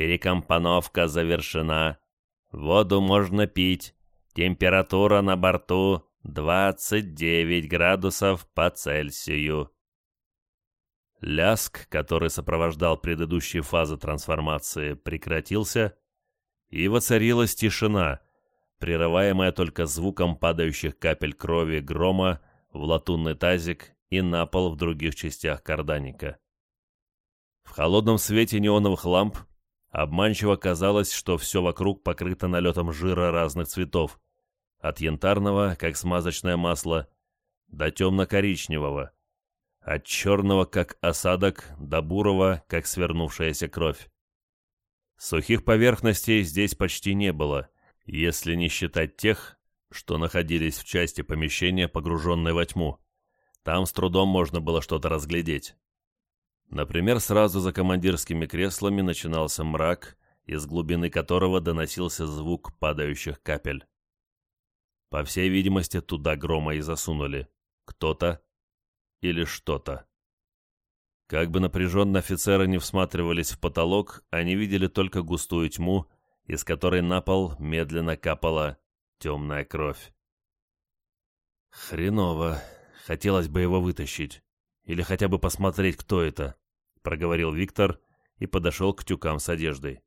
Перекомпоновка завершена. Воду можно пить. Температура на борту 29 градусов по Цельсию. Ляск, который сопровождал предыдущие фазы трансформации, прекратился, и воцарилась тишина, прерываемая только звуком падающих капель крови грома в латунный тазик и на пол в других частях карданика. В холодном свете неоновых ламп Обманчиво казалось, что все вокруг покрыто налетом жира разных цветов, от янтарного, как смазочное масло, до темно-коричневого, от черного, как осадок, до бурого, как свернувшаяся кровь. Сухих поверхностей здесь почти не было, если не считать тех, что находились в части помещения, погруженной во тьму. Там с трудом можно было что-то разглядеть. Например, сразу за командирскими креслами начинался мрак, из глубины которого доносился звук падающих капель. По всей видимости, туда грома и засунули. Кто-то или что-то. Как бы напряженно офицеры не всматривались в потолок, они видели только густую тьму, из которой на пол медленно капала темная кровь. «Хреново. Хотелось бы его вытащить. Или хотя бы посмотреть, кто это», — проговорил Виктор и подошел к тюкам с одеждой.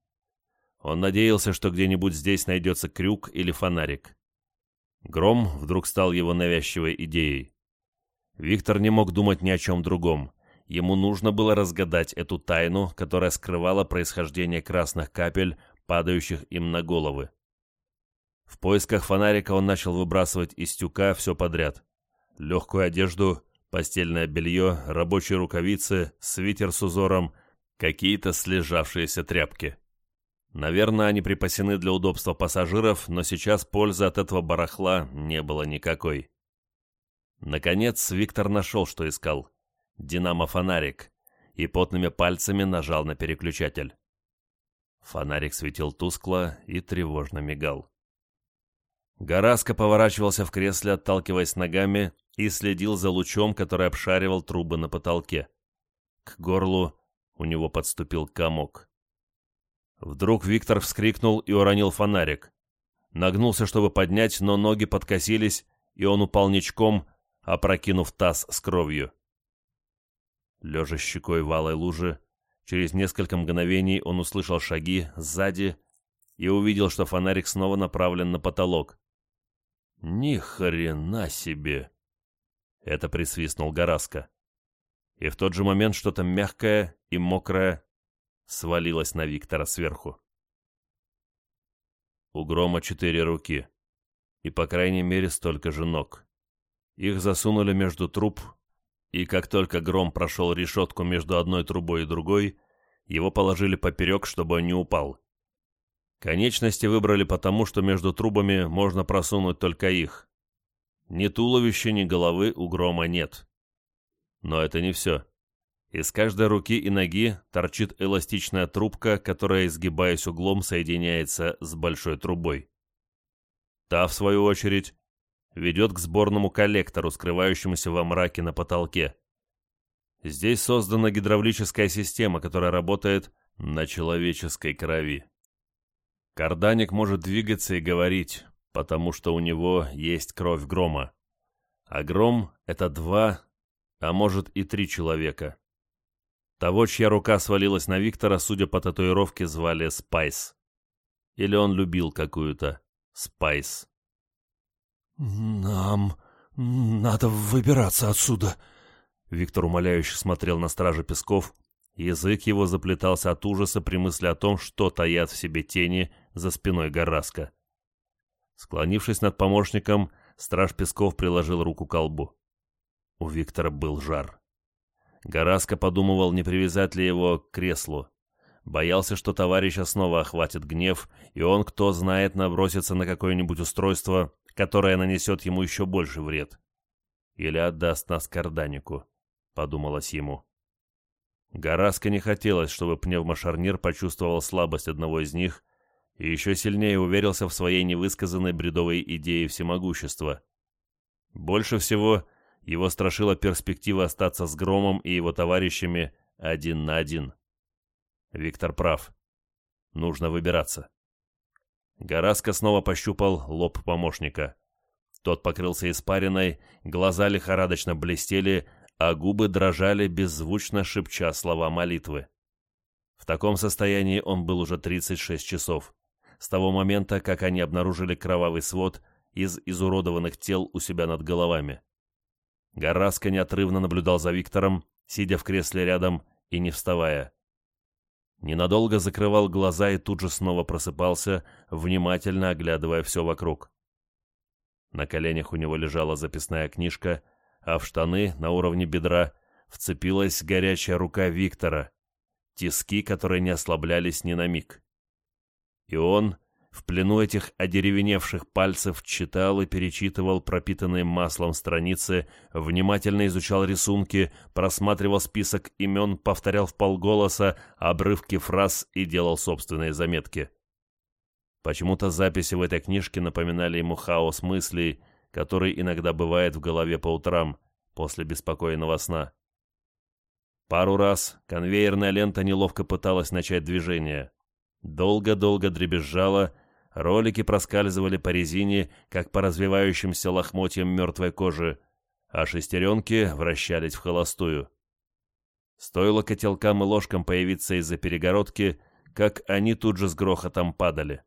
Он надеялся, что где-нибудь здесь найдется крюк или фонарик. Гром вдруг стал его навязчивой идеей. Виктор не мог думать ни о чем другом. ему нужно было разгадать эту тайну, которая скрывала происхождение красных капель, падающих им на головы. В поисках фонарика он начал выбрасывать из тюка все подряд. Легкую одежду, постельное белье, рабочие рукавицы, свитер с узором, какие-то слежавшиеся тряпки. Наверное, они припасены для удобства пассажиров, но сейчас пользы от этого барахла не было никакой. Наконец, Виктор нашел, что искал. Динамо-фонарик. И потными пальцами нажал на переключатель. Фонарик светил тускло и тревожно мигал. Гораска поворачивался в кресле, отталкиваясь ногами, и следил за лучом, который обшаривал трубы на потолке. К горлу у него подступил комок. Вдруг Виктор вскрикнул и уронил фонарик. Нагнулся, чтобы поднять, но ноги подкосились, и он упал ничком, опрокинув таз с кровью. Лежа щекой в алой через несколько мгновений он услышал шаги сзади и увидел, что фонарик снова направлен на потолок. «Ни хрена себе!» Это присвистнул Гораска. И в тот же момент что-то мягкое и мокрое свалилось на Виктора сверху. У Грома четыре руки и, по крайней мере, столько же ног. Их засунули между труб, и как только Гром прошел решетку между одной трубой и другой, его положили поперек, чтобы он не упал. Конечности выбрали потому, что между трубами можно просунуть только их. Ни туловища, ни головы у грома нет. Но это не все. Из каждой руки и ноги торчит эластичная трубка, которая, изгибаясь углом, соединяется с большой трубой. Та, в свою очередь, ведет к сборному коллектору, скрывающемуся во мраке на потолке. Здесь создана гидравлическая система, которая работает на человеческой крови. Карданик может двигаться и говорить, потому что у него есть кровь грома. А гром — это два, а может и три человека. Того, чья рука свалилась на Виктора, судя по татуировке, звали Спайс. Или он любил какую-то Спайс. «Нам надо выбираться отсюда», — Виктор умоляюще смотрел на стража Песков, Язык его заплетался от ужаса при мысли о том, что таят в себе тени за спиной Гораска. Склонившись над помощником, страж Песков приложил руку ко лбу. У Виктора был жар. Гораска подумывал, не привязать ли его к креслу. Боялся, что товарища снова охватит гнев, и он, кто знает, набросится на какое-нибудь устройство, которое нанесет ему еще больше вред. Или отдаст нас карданику, подумалось ему. Гараска не хотелось, чтобы пневмошарнир почувствовал слабость одного из них и еще сильнее уверился в своей невысказанной бредовой идее всемогущества. Больше всего его страшила перспектива остаться с Громом и его товарищами один на один. Виктор прав. Нужно выбираться. Гараска снова пощупал лоб помощника. Тот покрылся испариной, глаза лихорадочно блестели, а губы дрожали, беззвучно шепча слова молитвы. В таком состоянии он был уже 36 часов, с того момента, как они обнаружили кровавый свод из изуродованных тел у себя над головами. Гараска неотрывно наблюдал за Виктором, сидя в кресле рядом и не вставая. Ненадолго закрывал глаза и тут же снова просыпался, внимательно оглядывая все вокруг. На коленях у него лежала записная книжка — а в штаны на уровне бедра вцепилась горячая рука Виктора, тиски, которые не ослаблялись ни на миг. И он, в плену этих одеревеневших пальцев, читал и перечитывал пропитанные маслом страницы, внимательно изучал рисунки, просматривал список имен, повторял в полголоса обрывки фраз и делал собственные заметки. Почему-то записи в этой книжке напоминали ему хаос мыслей, который иногда бывает в голове по утрам, после беспокойного сна. Пару раз конвейерная лента неловко пыталась начать движение. Долго-долго дребезжало, ролики проскальзывали по резине, как по развивающимся лохмотьям мертвой кожи, а шестеренки вращались в холостую. Стоило котелкам и ложкам появиться из-за перегородки, как они тут же с грохотом падали.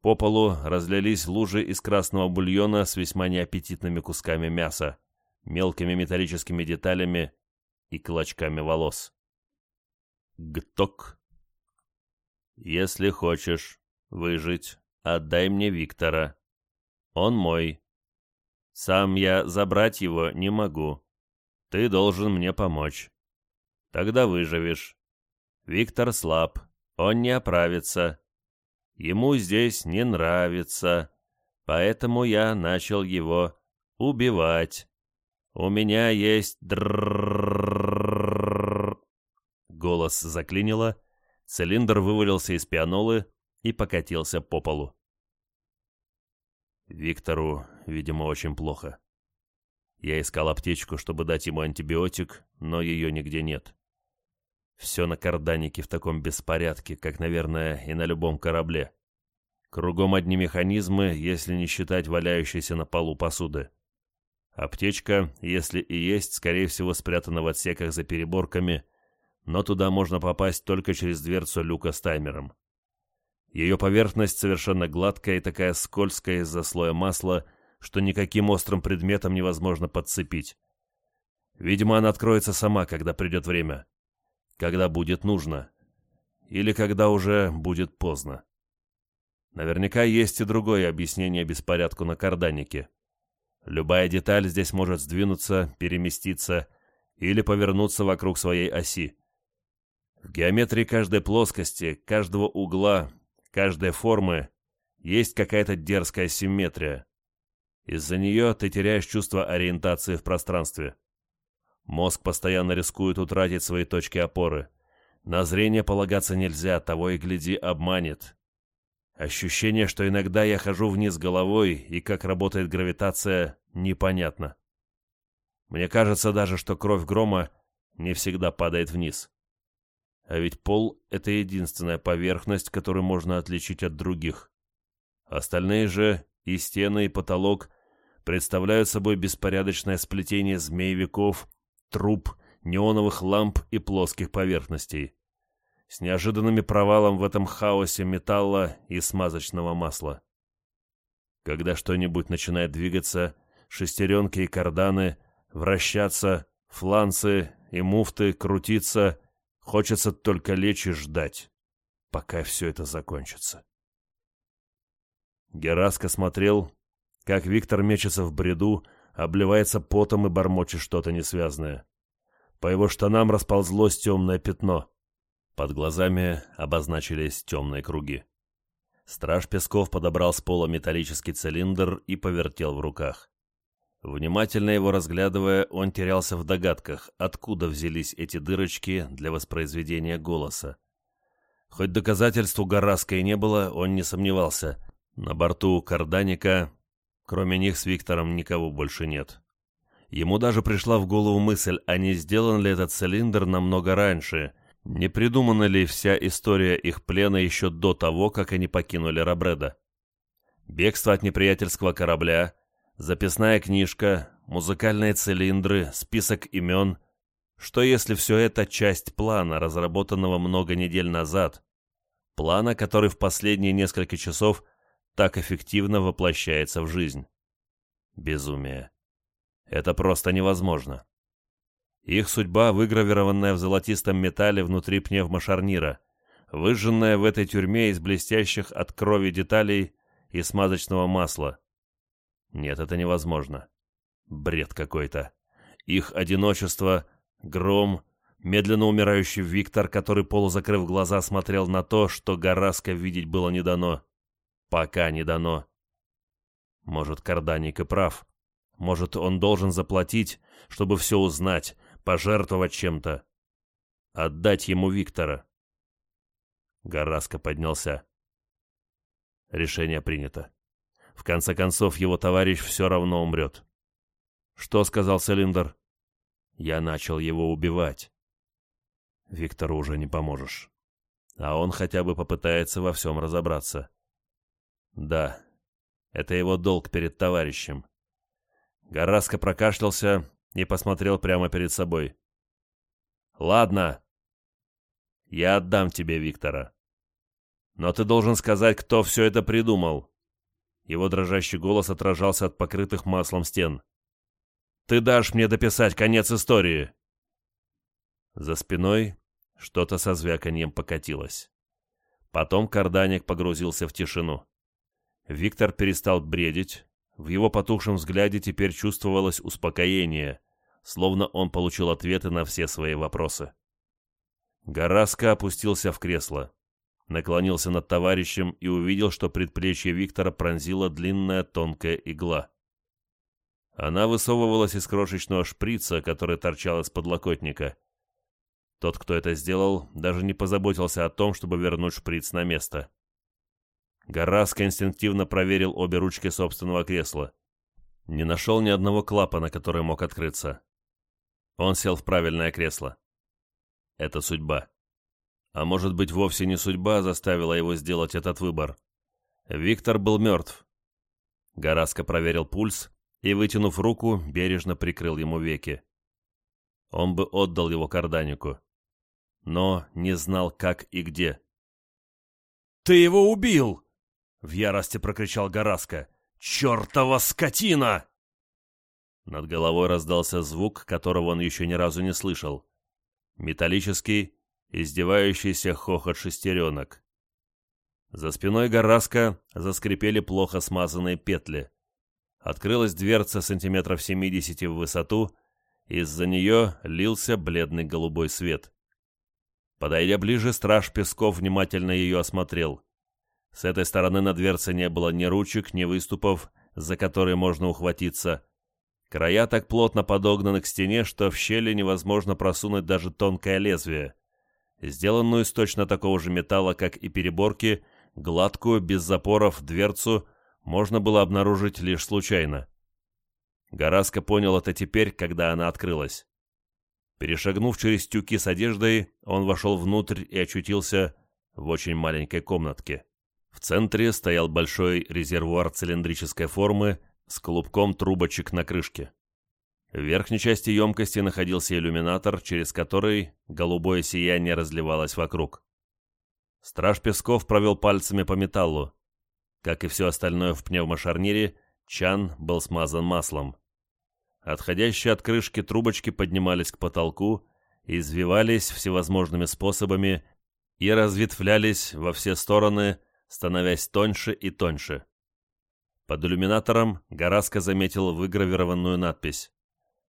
По полу разлились лужи из красного бульона с весьма неаппетитными кусками мяса, мелкими металлическими деталями и клочками волос. Гток! «Если хочешь выжить, отдай мне Виктора. Он мой. Сам я забрать его не могу. Ты должен мне помочь. Тогда выживешь. Виктор слаб, он не оправится. Ему здесь не нравится, поэтому я начал его убивать. У меня есть др. Голос заклинило, Цилиндр вывалился из пианолы и покатился по полу. Виктору, видимо, очень плохо. Я искал аптечку, чтобы дать ему антибиотик, но ее нигде нет. Все на карданике в таком беспорядке, как, наверное, и на любом корабле. Кругом одни механизмы, если не считать валяющейся на полу посуды. Аптечка, если и есть, скорее всего, спрятана в отсеках за переборками но туда можно попасть только через дверцу люка с таймером. Ее поверхность совершенно гладкая и такая скользкая из-за слоя масла, что никаким острым предметом невозможно подцепить. Видимо, она откроется сама, когда придет время. Когда будет нужно. Или когда уже будет поздно. Наверняка есть и другое объяснение беспорядку на карданике. Любая деталь здесь может сдвинуться, переместиться или повернуться вокруг своей оси. В геометрии каждой плоскости, каждого угла, каждой формы есть какая-то дерзкая симметрия. Из-за нее ты теряешь чувство ориентации в пространстве. Мозг постоянно рискует утратить свои точки опоры. На зрение полагаться нельзя, того и гляди обманет. Ощущение, что иногда я хожу вниз головой, и как работает гравитация, непонятно. Мне кажется даже, что кровь грома не всегда падает вниз. А ведь пол — это единственная поверхность, которую можно отличить от других. Остальные же, и стены, и потолок, представляют собой беспорядочное сплетение змеевиков, труб, неоновых ламп и плоских поверхностей с неожиданными провалом в этом хаосе металла и смазочного масла. Когда что-нибудь начинает двигаться, шестеренки и карданы, вращаться, фланцы и муфты крутиться, хочется только лечь и ждать, пока все это закончится. Гераско смотрел, как Виктор мечется в бреду, обливается потом и бормочет что-то несвязное. По его штанам расползлось темное пятно. Под глазами обозначились темные круги. Страж Песков подобрал с пола металлический цилиндр и повертел в руках. Внимательно его разглядывая, он терялся в догадках, откуда взялись эти дырочки для воспроизведения голоса. Хоть доказательству Гараска и не было, он не сомневался. На борту Карданика, кроме них с Виктором, никого больше нет. Ему даже пришла в голову мысль, а не сделан ли этот цилиндр намного раньше, не придумана ли вся история их плена еще до того, как они покинули Рабреда? Бегство от неприятельского корабля, записная книжка, музыкальные цилиндры, список имен. Что если все это часть плана, разработанного много недель назад? Плана, который в последние несколько часов так эффективно воплощается в жизнь. Безумие. Это просто невозможно. Их судьба, выгравированная в золотистом металле внутри пневмошарнира, выжженная в этой тюрьме из блестящих от крови деталей и смазочного масла. Нет, это невозможно. Бред какой-то. Их одиночество, гром, медленно умирающий Виктор, который, полузакрыв глаза, смотрел на то, что Гараска видеть было не дано. Пока не дано. Может, Карданик и прав. Может, он должен заплатить, чтобы все узнать, пожертвовать чем-то. Отдать ему Виктора. Гараско поднялся. Решение принято. В конце концов, его товарищ все равно умрет. Что сказал Цилиндр? Я начал его убивать. Виктору уже не поможешь. А он хотя бы попытается во всем разобраться. Да, это его долг перед товарищем. Гараско прокашлялся и посмотрел прямо перед собой. «Ладно, я отдам тебе Виктора. Но ты должен сказать, кто все это придумал». Его дрожащий голос отражался от покрытых маслом стен. «Ты дашь мне дописать конец истории». За спиной что-то со звяканьем покатилось. Потом карданик погрузился в тишину. Виктор перестал бредить, в его потухшем взгляде теперь чувствовалось успокоение, словно он получил ответы на все свои вопросы. Гораска опустился в кресло, наклонился над товарищем и увидел, что предплечье Виктора пронзила длинная тонкая игла. Она высовывалась из крошечного шприца, который торчал из подлокотника. Тот, кто это сделал, даже не позаботился о том, чтобы вернуть шприц на место. Гараско инстинктивно проверил обе ручки собственного кресла. Не нашел ни одного клапана, который мог открыться. Он сел в правильное кресло. Это судьба. А может быть, вовсе не судьба заставила его сделать этот выбор. Виктор был мертв. Гараско проверил пульс и, вытянув руку, бережно прикрыл ему веки. Он бы отдал его карданику. Но не знал, как и где. «Ты его убил!» В ярости прокричал Гораска. «Чертова скотина!» Над головой раздался звук, которого он еще ни разу не слышал. Металлический, издевающийся хохот шестеренок. За спиной Гораска заскрипели плохо смазанные петли. Открылась дверца сантиметров 70 в высоту, из-за нее лился бледный голубой свет. Подойдя ближе, страж Песков внимательно ее осмотрел. С этой стороны на дверце не было ни ручек, ни выступов, за которые можно ухватиться. Края так плотно подогнаны к стене, что в щели невозможно просунуть даже тонкое лезвие. Сделанную из точно такого же металла, как и переборки, гладкую, без запоров, дверцу можно было обнаружить лишь случайно. Гараско понял это теперь, когда она открылась. Перешагнув через тюки с одеждой, он вошел внутрь и очутился в очень маленькой комнатке. В центре стоял большой резервуар цилиндрической формы с клубком трубочек на крышке. В верхней части емкости находился иллюминатор, через который голубое сияние разливалось вокруг. Страж Песков провел пальцами по металлу. Как и все остальное в пневмошарнире, чан был смазан маслом. Отходящие от крышки трубочки поднимались к потолку, извивались всевозможными способами и разветвлялись во все стороны, становясь тоньше и тоньше. Под иллюминатором Гараско заметил выгравированную надпись.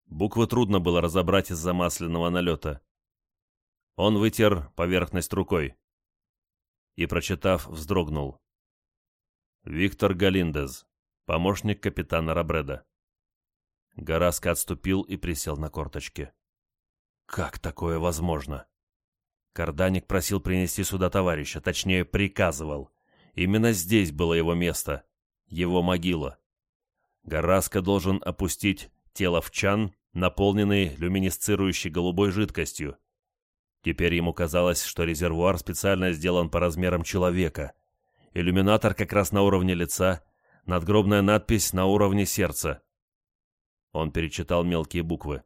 Буквы трудно было разобрать из-за масляного налета. Он вытер поверхность рукой и, прочитав, вздрогнул. Виктор Галиндез, помощник капитана Рабреда. Гараско отступил и присел на корточки. Как такое возможно? Карданик просил принести сюда товарища, точнее, приказывал. Именно здесь было его место, его могила. Гараска должен опустить тело в чан, наполненный люминесцирующей голубой жидкостью. Теперь ему казалось, что резервуар специально сделан по размерам человека. Иллюминатор как раз на уровне лица, надгробная надпись на уровне сердца. Он перечитал мелкие буквы.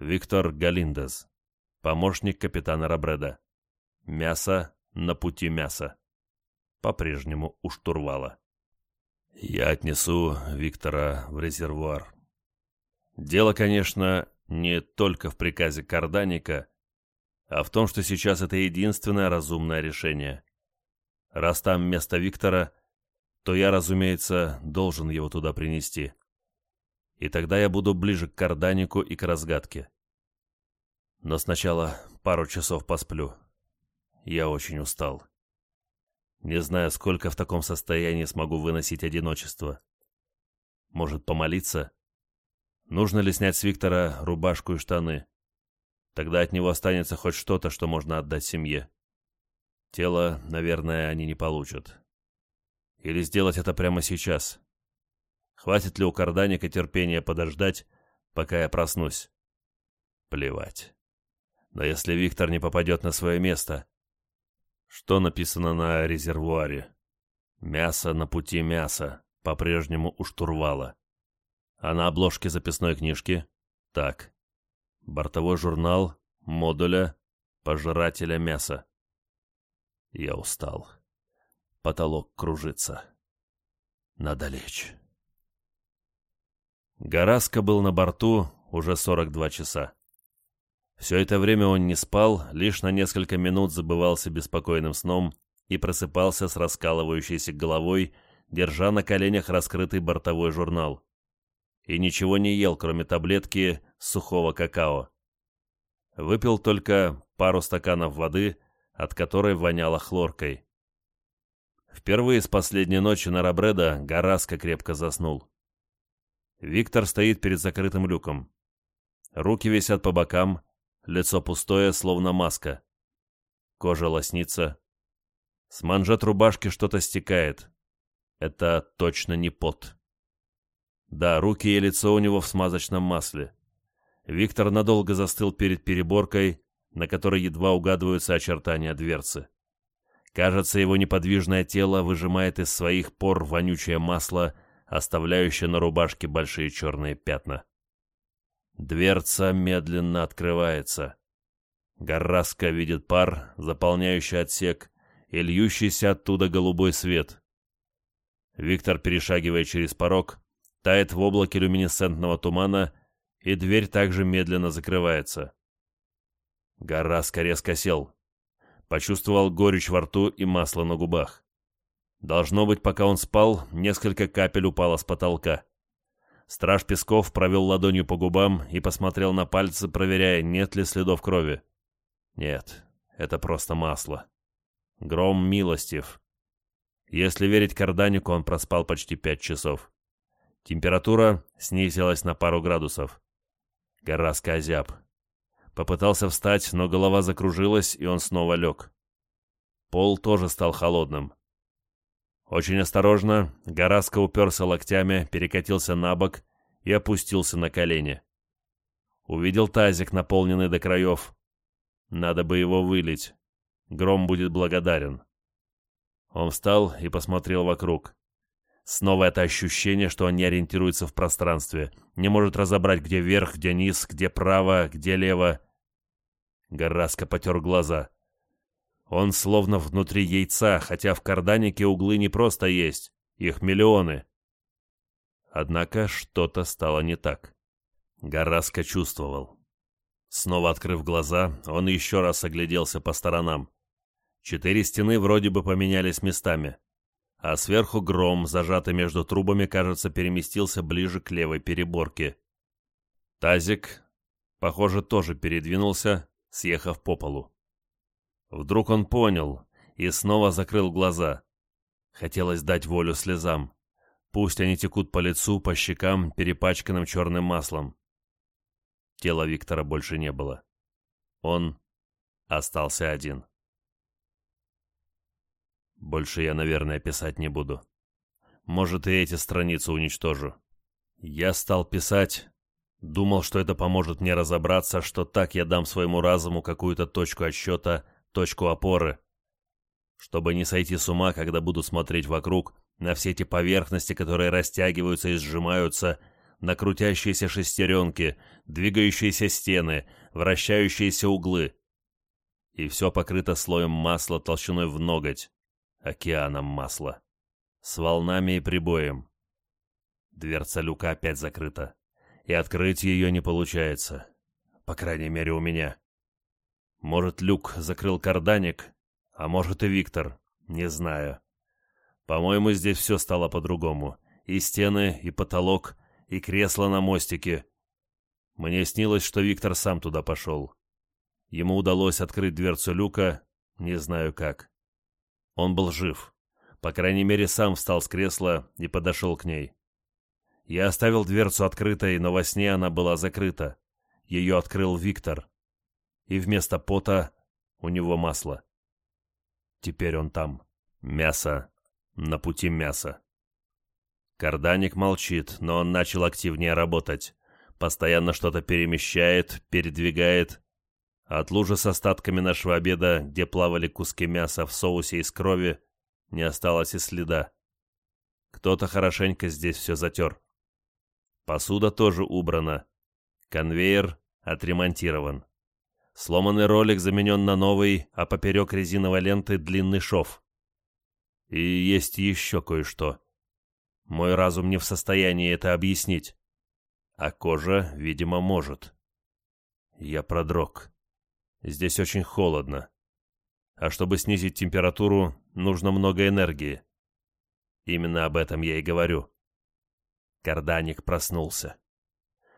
Виктор Галиндес, помощник капитана Рабреда. Мясо на пути мяса по-прежнему у штурвала. Я отнесу Виктора в резервуар. Дело, конечно, не только в приказе Карданика, а в том, что сейчас это единственное разумное решение. Раз там место Виктора, то я, разумеется, должен его туда принести. И тогда я буду ближе к Карданику и к разгадке. Но сначала пару часов посплю. Я очень устал. Не знаю, сколько в таком состоянии смогу выносить одиночество. Может, помолиться? Нужно ли снять с Виктора рубашку и штаны? Тогда от него останется хоть что-то, что можно отдать семье. Тело, наверное, они не получат. Или сделать это прямо сейчас. Хватит ли у карданика терпения подождать, пока я проснусь? Плевать. Но если Виктор не попадет на свое место, что написано на резервуаре? «Мясо на пути мяса», по-прежнему у штурвала. А на обложке записной книжки? Так. Бортовой журнал, модуля, пожирателя мяса. Я устал. Потолок кружится. Надо лечь. Гараска был на борту уже 42 часа. Все это время он не спал, лишь на несколько минут забывался беспокойным сном и просыпался с раскалывающейся головой, держа на коленях раскрытый бортовой журнал. И ничего не ел, кроме таблетки сухого какао. Выпил только пару стаканов воды, от которой воняло хлоркой. Впервые с последней ночи на Рабреда Гараска крепко заснул. Виктор стоит перед закрытым люком. Руки висят по бокам, лицо пустое, словно маска. Кожа лоснится. С манжет рубашки что-то стекает. Это точно не пот. Да, руки и лицо у него в смазочном масле. Виктор надолго застыл перед переборкой, на которой едва угадываются очертания дверцы. Кажется, его неподвижное тело выжимает из своих пор вонючее масло, оставляющее на рубашке большие черные пятна. Дверца медленно открывается. Гарраска видит пар, заполняющий отсек, и льющийся оттуда голубой свет. Виктор, перешагивая через порог, тает в облаке люминесцентного тумана, и дверь также медленно закрывается. Гарраска резко сел. Почувствовал горечь во рту и масло на губах. Должно быть, пока он спал, несколько капель упало с потолка. Страж Песков провел ладонью по губам и посмотрел на пальцы, проверяя, нет ли следов крови. Нет, это просто масло. Гром милостив. Если верить Карданику, он проспал почти пять часов. Температура снизилась на пару градусов. Гораска озяб. Попытался встать, но голова закружилась, и он снова лег. Пол тоже стал холодным. Очень осторожно, Гораска уперся локтями, перекатился на бок и опустился на колени. Увидел тазик, наполненный до краев. Надо бы его вылить. Гром будет благодарен. Он встал и посмотрел вокруг. Снова это ощущение, что он не ориентируется в пространстве, не может разобрать, где вверх, где низ, где право, где лево. Гораска потер глаза. Он словно внутри яйца, хотя в карданике углы не просто есть, их миллионы. Однако что-то стало не так. Гораска чувствовал. Снова открыв глаза, он еще раз огляделся по сторонам. Четыре стены вроде бы поменялись местами, а сверху гром, зажатый между трубами, кажется, переместился ближе к левой переборке. Тазик, похоже, тоже передвинулся, съехав по полу. Вдруг он понял и снова закрыл глаза. Хотелось дать волю слезам. Пусть они текут по лицу, по щекам, перепачканным черным маслом. Тела Виктора больше не было. Он остался один. Больше я, наверное, писать не буду. Может, и эти страницы уничтожу. Я стал писать, думал, что это поможет мне разобраться, что так я дам своему разуму какую-то точку отсчета, точку опоры. Чтобы не сойти с ума, когда буду смотреть вокруг, на все эти поверхности, которые растягиваются и сжимаются, на крутящиеся шестеренки, двигающиеся стены, вращающиеся углы. И все покрыто слоем масла толщиной в ноготь океаном масла. С волнами и прибоем. Дверца люка опять закрыта. И открыть ее не получается. По крайней мере, у меня. Может, люк закрыл карданик, а может и Виктор. Не знаю. По-моему, здесь все стало по-другому. И стены, и потолок, и кресло на мостике. Мне снилось, что Виктор сам туда пошел. Ему удалось открыть дверцу люка, не знаю как. Он был жив. По крайней мере, сам встал с кресла и подошел к ней. Я оставил дверцу открытой, но во сне она была закрыта. Ее открыл Виктор. И вместо пота у него масло. Теперь он там. Мясо. На пути мяса. Карданик молчит, но он начал активнее работать. Постоянно что-то перемещает, передвигает, от лужи с остатками нашего обеда, где плавали куски мяса в соусе из крови, не осталось и следа. Кто-то хорошенько здесь все затер. Посуда тоже убрана. Конвейер отремонтирован. Сломанный ролик заменен на новый, а поперек резиновой ленты длинный шов. И есть еще кое-что. Мой разум не в состоянии это объяснить. А кожа, видимо, может. Я продрог. Здесь очень холодно. А чтобы снизить температуру, нужно много энергии. Именно об этом я и говорю. Карданик проснулся.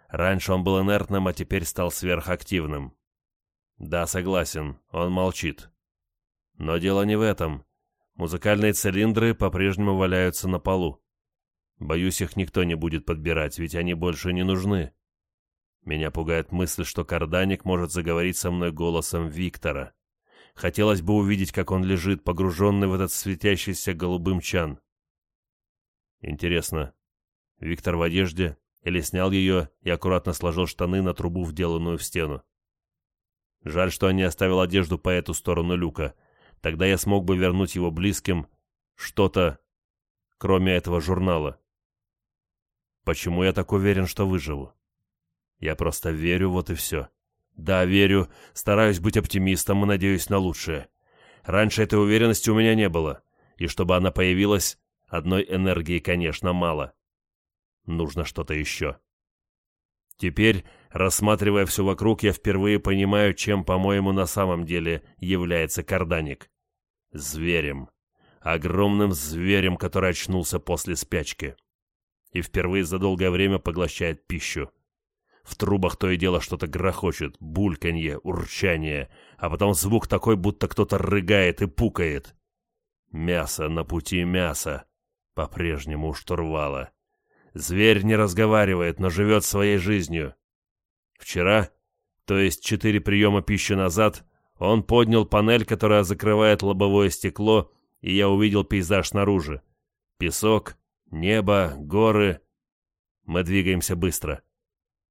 Раньше он был инертным, а теперь стал сверхактивным. Да, согласен, он молчит. Но дело не в этом. Музыкальные цилиндры по-прежнему валяются на полу. Боюсь, их никто не будет подбирать, ведь они больше не нужны. Меня пугает мысль, что Карданик может заговорить со мной голосом Виктора. Хотелось бы увидеть, как он лежит, погруженный в этот светящийся голубым чан. Интересно, Виктор в одежде или снял ее и аккуратно сложил штаны на трубу, вделанную в стену? Жаль, что он не оставил одежду по эту сторону люка. Тогда я смог бы вернуть его близким что-то, кроме этого журнала. Почему я так уверен, что выживу? Я просто верю, вот и все. Да, верю, стараюсь быть оптимистом и надеюсь на лучшее. Раньше этой уверенности у меня не было, и чтобы она появилась, одной энергии, конечно, мало. Нужно что-то еще. Теперь, рассматривая все вокруг, я впервые понимаю, чем, по-моему, на самом деле является карданик. Зверем. Огромным зверем, который очнулся после спячки и впервые за долгое время поглощает пищу. В трубах то и дело что-то грохочет, бульканье, урчание, а потом звук такой, будто кто-то рыгает и пукает. Мясо на пути мяса, по-прежнему у штурвала. Зверь не разговаривает, но живет своей жизнью. Вчера, то есть четыре приема пищи назад, он поднял панель, которая закрывает лобовое стекло, и я увидел пейзаж снаружи. Песок, Небо, горы. Мы двигаемся быстро.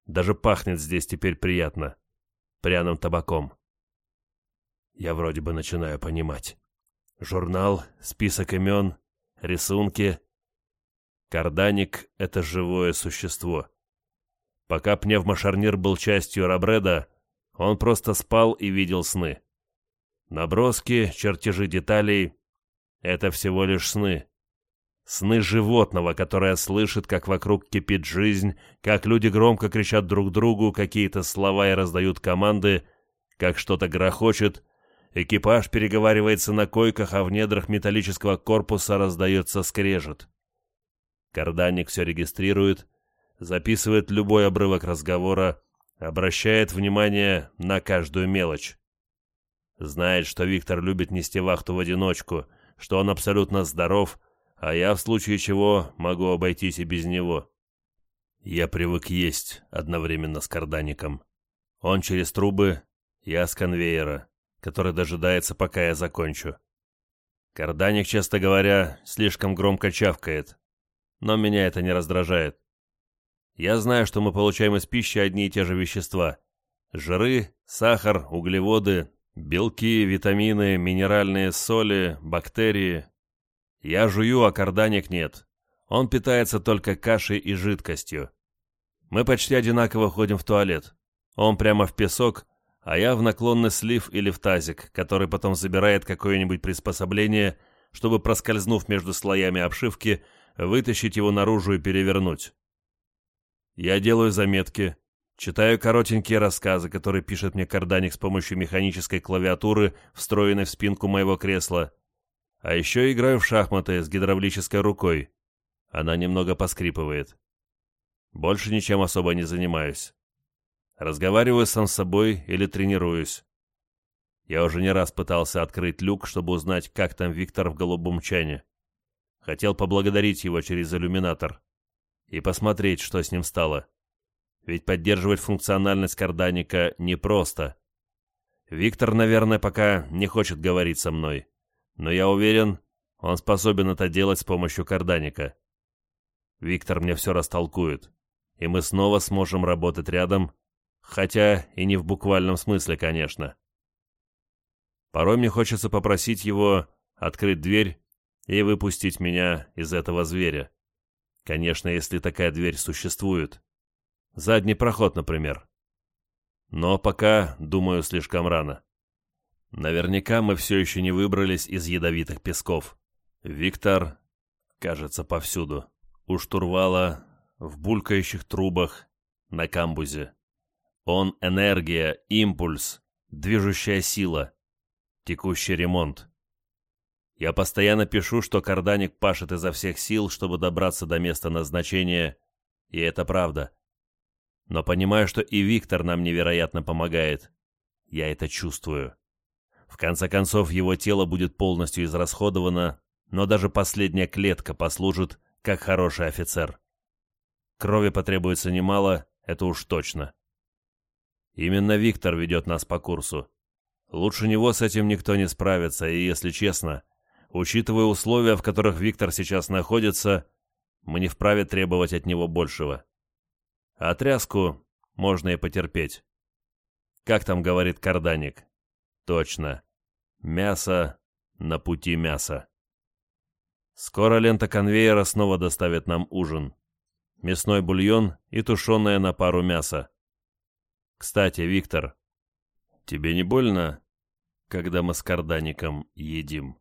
Даже пахнет здесь теперь приятно. Пряным табаком. Я вроде бы начинаю понимать. Журнал, список имен, рисунки. Карданик — это живое существо. Пока пневмошарнир был частью Рабреда, он просто спал и видел сны. Наброски, чертежи деталей — это всего лишь сны. Сны животного, которое слышит, как вокруг кипит жизнь, как люди громко кричат друг другу какие-то слова и раздают команды, как что-то грохочет, экипаж переговаривается на койках, а в недрах металлического корпуса раздается скрежет. Карданик все регистрирует, записывает любой обрывок разговора, обращает внимание на каждую мелочь. Знает, что Виктор любит нести вахту в одиночку, что он абсолютно здоров — а я в случае чего могу обойтись и без него. Я привык есть одновременно с кардаником. Он через трубы, я с конвейера, который дожидается, пока я закончу. Карданик, честно говоря, слишком громко чавкает, но меня это не раздражает. Я знаю, что мы получаем из пищи одни и те же вещества. Жиры, сахар, углеводы, белки, витамины, минеральные соли, бактерии, я жую, а карданик нет. Он питается только кашей и жидкостью. Мы почти одинаково ходим в туалет. Он прямо в песок, а я в наклонный слив или в тазик, который потом забирает какое-нибудь приспособление, чтобы, проскользнув между слоями обшивки, вытащить его наружу и перевернуть. Я делаю заметки, читаю коротенькие рассказы, которые пишет мне карданик с помощью механической клавиатуры, встроенной в спинку моего кресла, а еще играю в шахматы с гидравлической рукой. Она немного поскрипывает. Больше ничем особо не занимаюсь. Разговариваю сам с собой или тренируюсь. Я уже не раз пытался открыть люк, чтобы узнать, как там Виктор в голубом чане. Хотел поблагодарить его через иллюминатор и посмотреть, что с ним стало. Ведь поддерживать функциональность карданика непросто. Виктор, наверное, пока не хочет говорить со мной но я уверен, он способен это делать с помощью карданика. Виктор мне все растолкует, и мы снова сможем работать рядом, хотя и не в буквальном смысле, конечно. Порой мне хочется попросить его открыть дверь и выпустить меня из этого зверя. Конечно, если такая дверь существует. Задний проход, например. Но пока, думаю, слишком рано. Наверняка мы все еще не выбрались из ядовитых песков. Виктор, кажется, повсюду. У штурвала, в булькающих трубах, на камбузе. Он энергия, импульс, движущая сила, текущий ремонт. Я постоянно пишу, что карданик пашет изо всех сил, чтобы добраться до места назначения, и это правда. Но понимаю, что и Виктор нам невероятно помогает. Я это чувствую. В конце концов, его тело будет полностью израсходовано, но даже последняя клетка послужит, как хороший офицер. Крови потребуется немало, это уж точно. Именно Виктор ведет нас по курсу. Лучше него с этим никто не справится, и, если честно, Учитывая условия, в которых Виктор сейчас находится, мы не вправе требовать от него большего. А можно и потерпеть. Как там говорит Карданик? Точно. Мясо на пути мяса. Скоро лента конвейера снова доставит нам ужин. Мясной бульон и тушеное на пару мясо. Кстати, Виктор, тебе не больно, когда мы с Кардаником едим?»